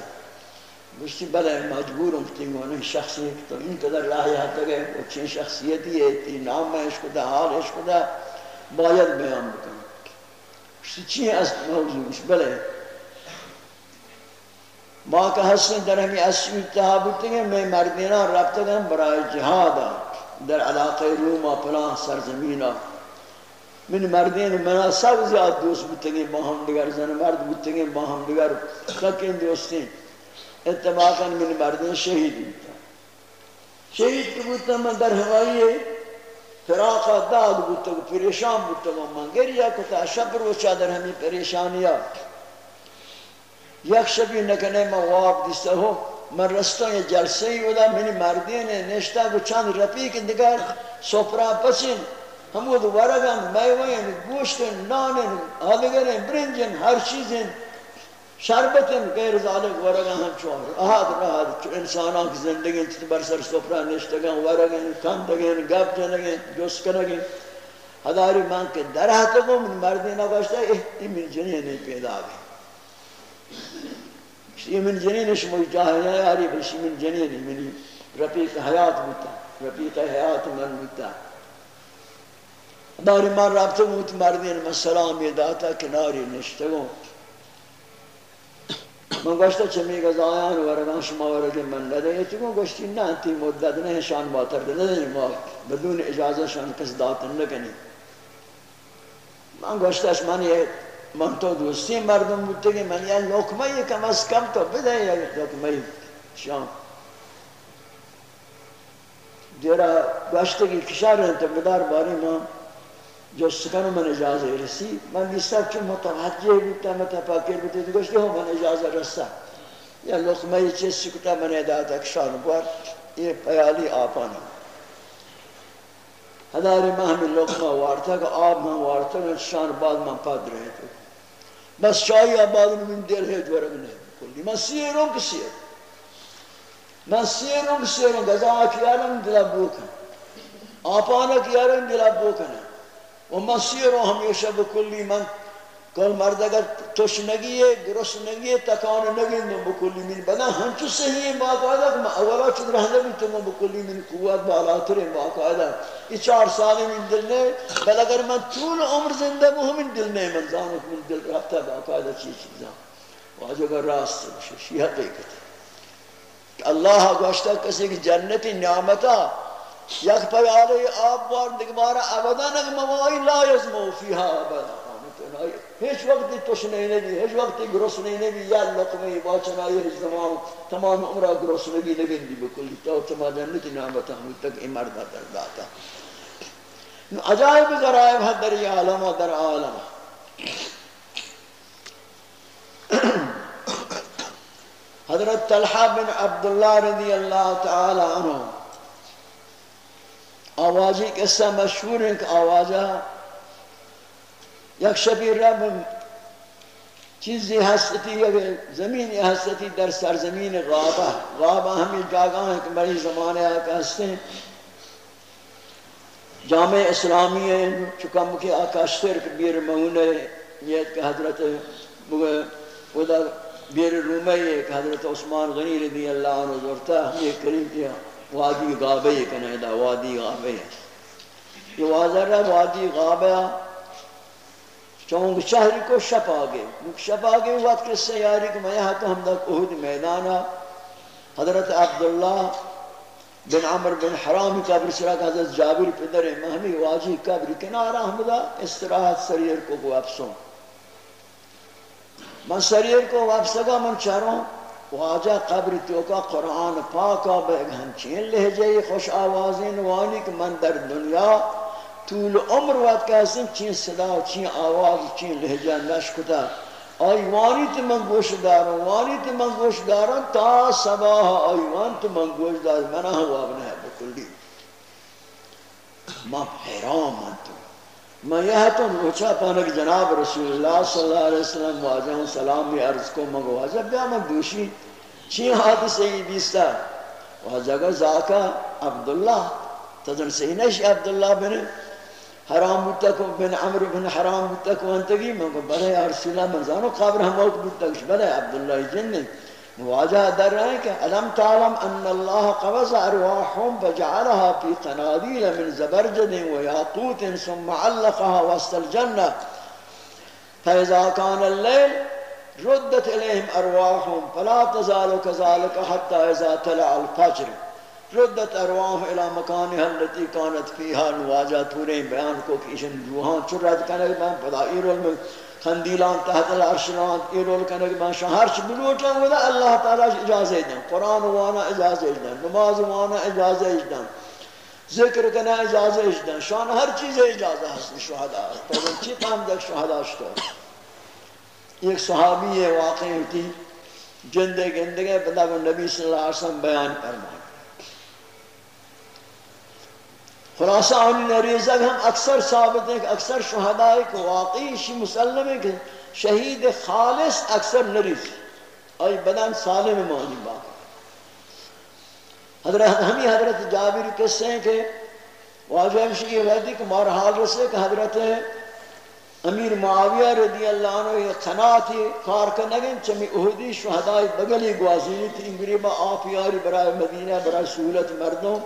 گوشتی بله مجبورم که این شخصی که تو اینقدر راهی حتی گم و چه شخصیتیه تی نامش کده حالش کده باید بیان بکنم گوشتی چی از موضوعش بله ما کا حسن در ہمیں اسوی ہاں اتحابتی گئے میں مردینا رابطہ گئے برای جہادا در علاقہ روما پلان سرزمینہ من مردین منا سب زیاد دوست بودتے باہم دگر زن مرد بودتے باہم دگر سکین دوستین اتباقا من مردن شہید بودتا شہید کی بودتا من در ہوائی فراقا داد بودتا پریشان بودتا من گریا کتا شب روچا در ہمیں پریشانیا یک شبی نکنے من واب دیستا ہو من رستوں یہ جلسے ہی ہودا منی یعنی مردین نشتا کو چند رفی رفیق دگر سپرا پسن ہمود ورگن میوین گوشتن نانن آدگرین برنجن ہر چیزن شربتن غیر ذالک ورگن ہم چوار آہاد رہاد انسانان کی زندگی چیز برسر سپرا نشتگن ورگن کندگن گب جنگن جس کنگن ہداری مان کے درہ تکو من مردین آگاشتا احتی من جنین یعنی پیدا گئی شی من جنینش مجاہد ہے یاری بشی من جنین منی رفیق حیات بوتا رفیق حیات من بوتا داری من رابطہ موت مردین من سلام یہ داتا کناری نشتگو من گوشتا چمی گزایان ورگان شما ورگی من لده یہ چکو گوشتی نا انتی مدد نہیں شان باتر دے نہیں ما بدون اجازہ شان کس داتن نکنی من گوشتاش من یہ من تو دوستی مردم بود که من یه لکمه یکم از کم تا بده یه لکمه شام. دیره که کشار تا بدار باری ما جستکن من اجازه رسی. من بیستم چون متوجه بودم تا پاکر بودید گشتی هم من اجازه رسته یال لقمه چیز سکتا من اداتا کشار بار یه پیالی آپانه. ہداری میں ہمیں لکمه وارتا کہ آب من وارتا شان بعد من پاد رہے تھے۔ بس چای آباد من دل ہے جو رگ نہیں کلی۔ من سیروں کی سیر۔ من سیروں کی سیروں گزا کیارم دلا بوکن آپانا کیارم دلا بوکن و من سیروں ہمیشہ بکلی من کل مرد اگر تشنگی ہے گرسنگی ہے تکان نگی من بکلی من بنا ہنچو صحیح ہے باقاعدہ کہ میں اولا چود رہنے بھی تو من بکلی من قوت بالا ترے باقاعدہ یہ چار سالی من دل نے بل اگر من طول عمر زندہ ہوں من دل نے من زانت من دل رہتا ہے باقاعدہ چیز چیزاں واجہ اگر راست بشش یہ حقیقت ہے اللہ گوشتا کسی کی جنتی نعمتا، یک پر پیالے آب بار دکبارا ابدا نگموائی لا یزمو فیہا ابدا. هیچ وقتی تشنه نبی هیچ وقتی گرسنه نبی یا لقمه با چنایی هیچ زمان تمام عمره گرسنگی نگندی بکلی تو تمام جنت نعمت هم تک این مرد در داتا عجائب غرائب ہے در عالم و در عالم حضرت طلحہ بن عبداللہ رضی اللہ تعالی عنہ آوازی قصہ مشہور ہے کہ آوازہ یک شبی رب چیزی ہستی یک زمینی ہستی در سرزمین غابہ غابہ ہمیں جاگاں ہیں کہ بڑی زمانے آکا ہستے ہیں جامع اسلامی ہے چکم کے آقا شرک بیر مہونے یہ کہ حضرت خدا بیر رومی ہے کہ حضرت عثمان غنی رضی اللہ عنہ زورتا ہم یہ کریم کیا وادی غابے کہنا ہے وادی غابے یہ واضح رہا وادی غابے چونگ شہری کو شپ آگے شپ آگے وقت کے سیاری کو میں یہاں تو ہم دک اہد میدانا حضرت عبداللہ بن عمر بن حرام قبر سراک حضرت جابر پدر مہمی واجی قبر کنارا حمدہ استراحت سریر کو کو افسوں من سریر کو واپسگا من چاروں، واجہ قبر تیوکا قرآن پاکا بے ہنچین لہجے خوش آوازین وانی کہ من در دنیا طول عمر وقت کہاستے چین صدا چین آواز چین لہجہ نشکتا آئی وانی تو من گوش دارم وانی تو من گوش دارم تا سباہ آئی وان تو من گوش دارم منہ ہاں ہوا بنا ہے بکلی ما حیرام من تو۔ میں یہ تو روچا پانک جناب رسول اللہ صلی اللہ علیہ وسلم واجہ سلام میں عرض کو مگو واجہ بیا من دوشی۔ چین حادثے ہی بیستا۔ واجہ گا زاکا عبداللہ، تدن سینش عبداللہ بن حرام بودتا کو بن عمر بن حرام بودتا کو انتگی میں کو بلے یا رسول اللہ منزانو قابر ہموت بودتا کش بلے عبداللہ جن واجہ در رہے ہیں کہ علم تعلم ان اللہ قبض ارواحهم فجعلها في قناديل من زبرجد وياقوت ثم علقها وسط الجنة فإذا كان الليل ردت إليهم أرواحهم فلا تزال كذلك حتى إذا طلع الفجر. ردت ارواح الى مکانها التي كانت فيها نواجہ تورے بیان کو کیشن روحان چرد کنے میں پدا ایرول میں خندیلان تحت العرشلان ایرول کنے میں شہر بلوٹا ودا اللہ تعالی اجازت دیں قرآن وانا اجازت دیں نماز وانا اجازت دیں ذکر کنا اجازت دیں شان ہر چیز اجازت ہے شہداء، تو چی کام دیکھ شہداء شتا؟ ایک صحابی واقعی تھی، جندے گندگے بدا کو نبی صلی اللہ علیہ وسلم بیان فرمائے۔ خلاصہ آنی نریزہ ہم اکثر ثابت ہیں کہ اکثر شہدائی کو واقعی شی مسلم ہے کہ شہید خالص اکثر نریز آئی بدن سالم مانی باقی حضرت ہمیں حضرت جابر قصے ہیں کہ واجہ ہمشی یہ ویدی کہ مار حال رسے کہ حضرت امیر معاویہ رضی اللہ عنہ یہ خناتی کار کنگن چمی اہدی شہدائی بگلی گوازینی تھی۔ گریبا آپ یاری برای مدینہ برای سہولت مردوں۔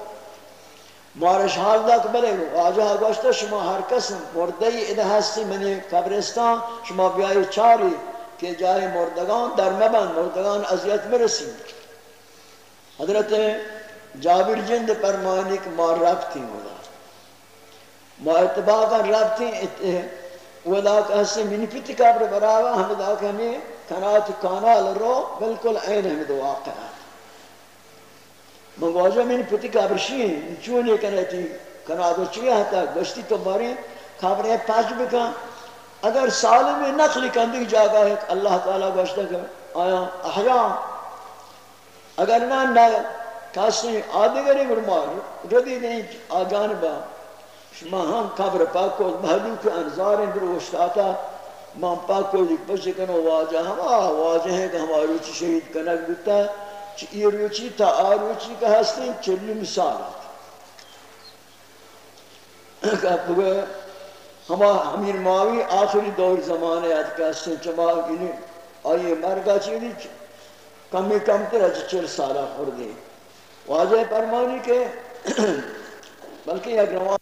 مارش حال دک بلے واجہ گوشتا شما ہر قسم مردی ادھا ہستی منی قبرستان. شما بیائی چاری کہ جائے مردگان در مبند. مردگان عذیت مرسی حضرت جابر جند پرمانی کہ ما رب تھی مولا ما اتباقا رب تھی ولا کہ ہستی منی پیتی قبر براوا ہمیں دا کہ ہمیں کنات کانال رو بالکل عین ہمیں دو واقع من واجہ میں پتی کابرشی ہیں چونے کنے تھی کنا کنادو چویا ہتا گشتی تو باری خبریں پاچ بکا اگر سال میں نقل کندی جاگا ہے، اللہ تعالیٰ گوشتا کہ آیا احیاء اگر نہ نہ کسی آدھگری برمار ردی نہیں آگان با۔ شما ہم قبر پاک کو محلو کے انظار اندر وشتاتا ماں پاک کو دیکھ پچھ کنو واجہ، ہم آہ واجہ ہیں کہ ہمارو چی شہید کنک بیتا ہے یہ روچی تا آروچی کا ہستے چلی مثال ہے ہما امیر معاوی آخری دور زمانے آت کا ہستے چما گلی آئیے مرگا چیلی کمی کم تر اچھ چل سالہ خوردے واجہ پرمانی کے بلکہ یک روان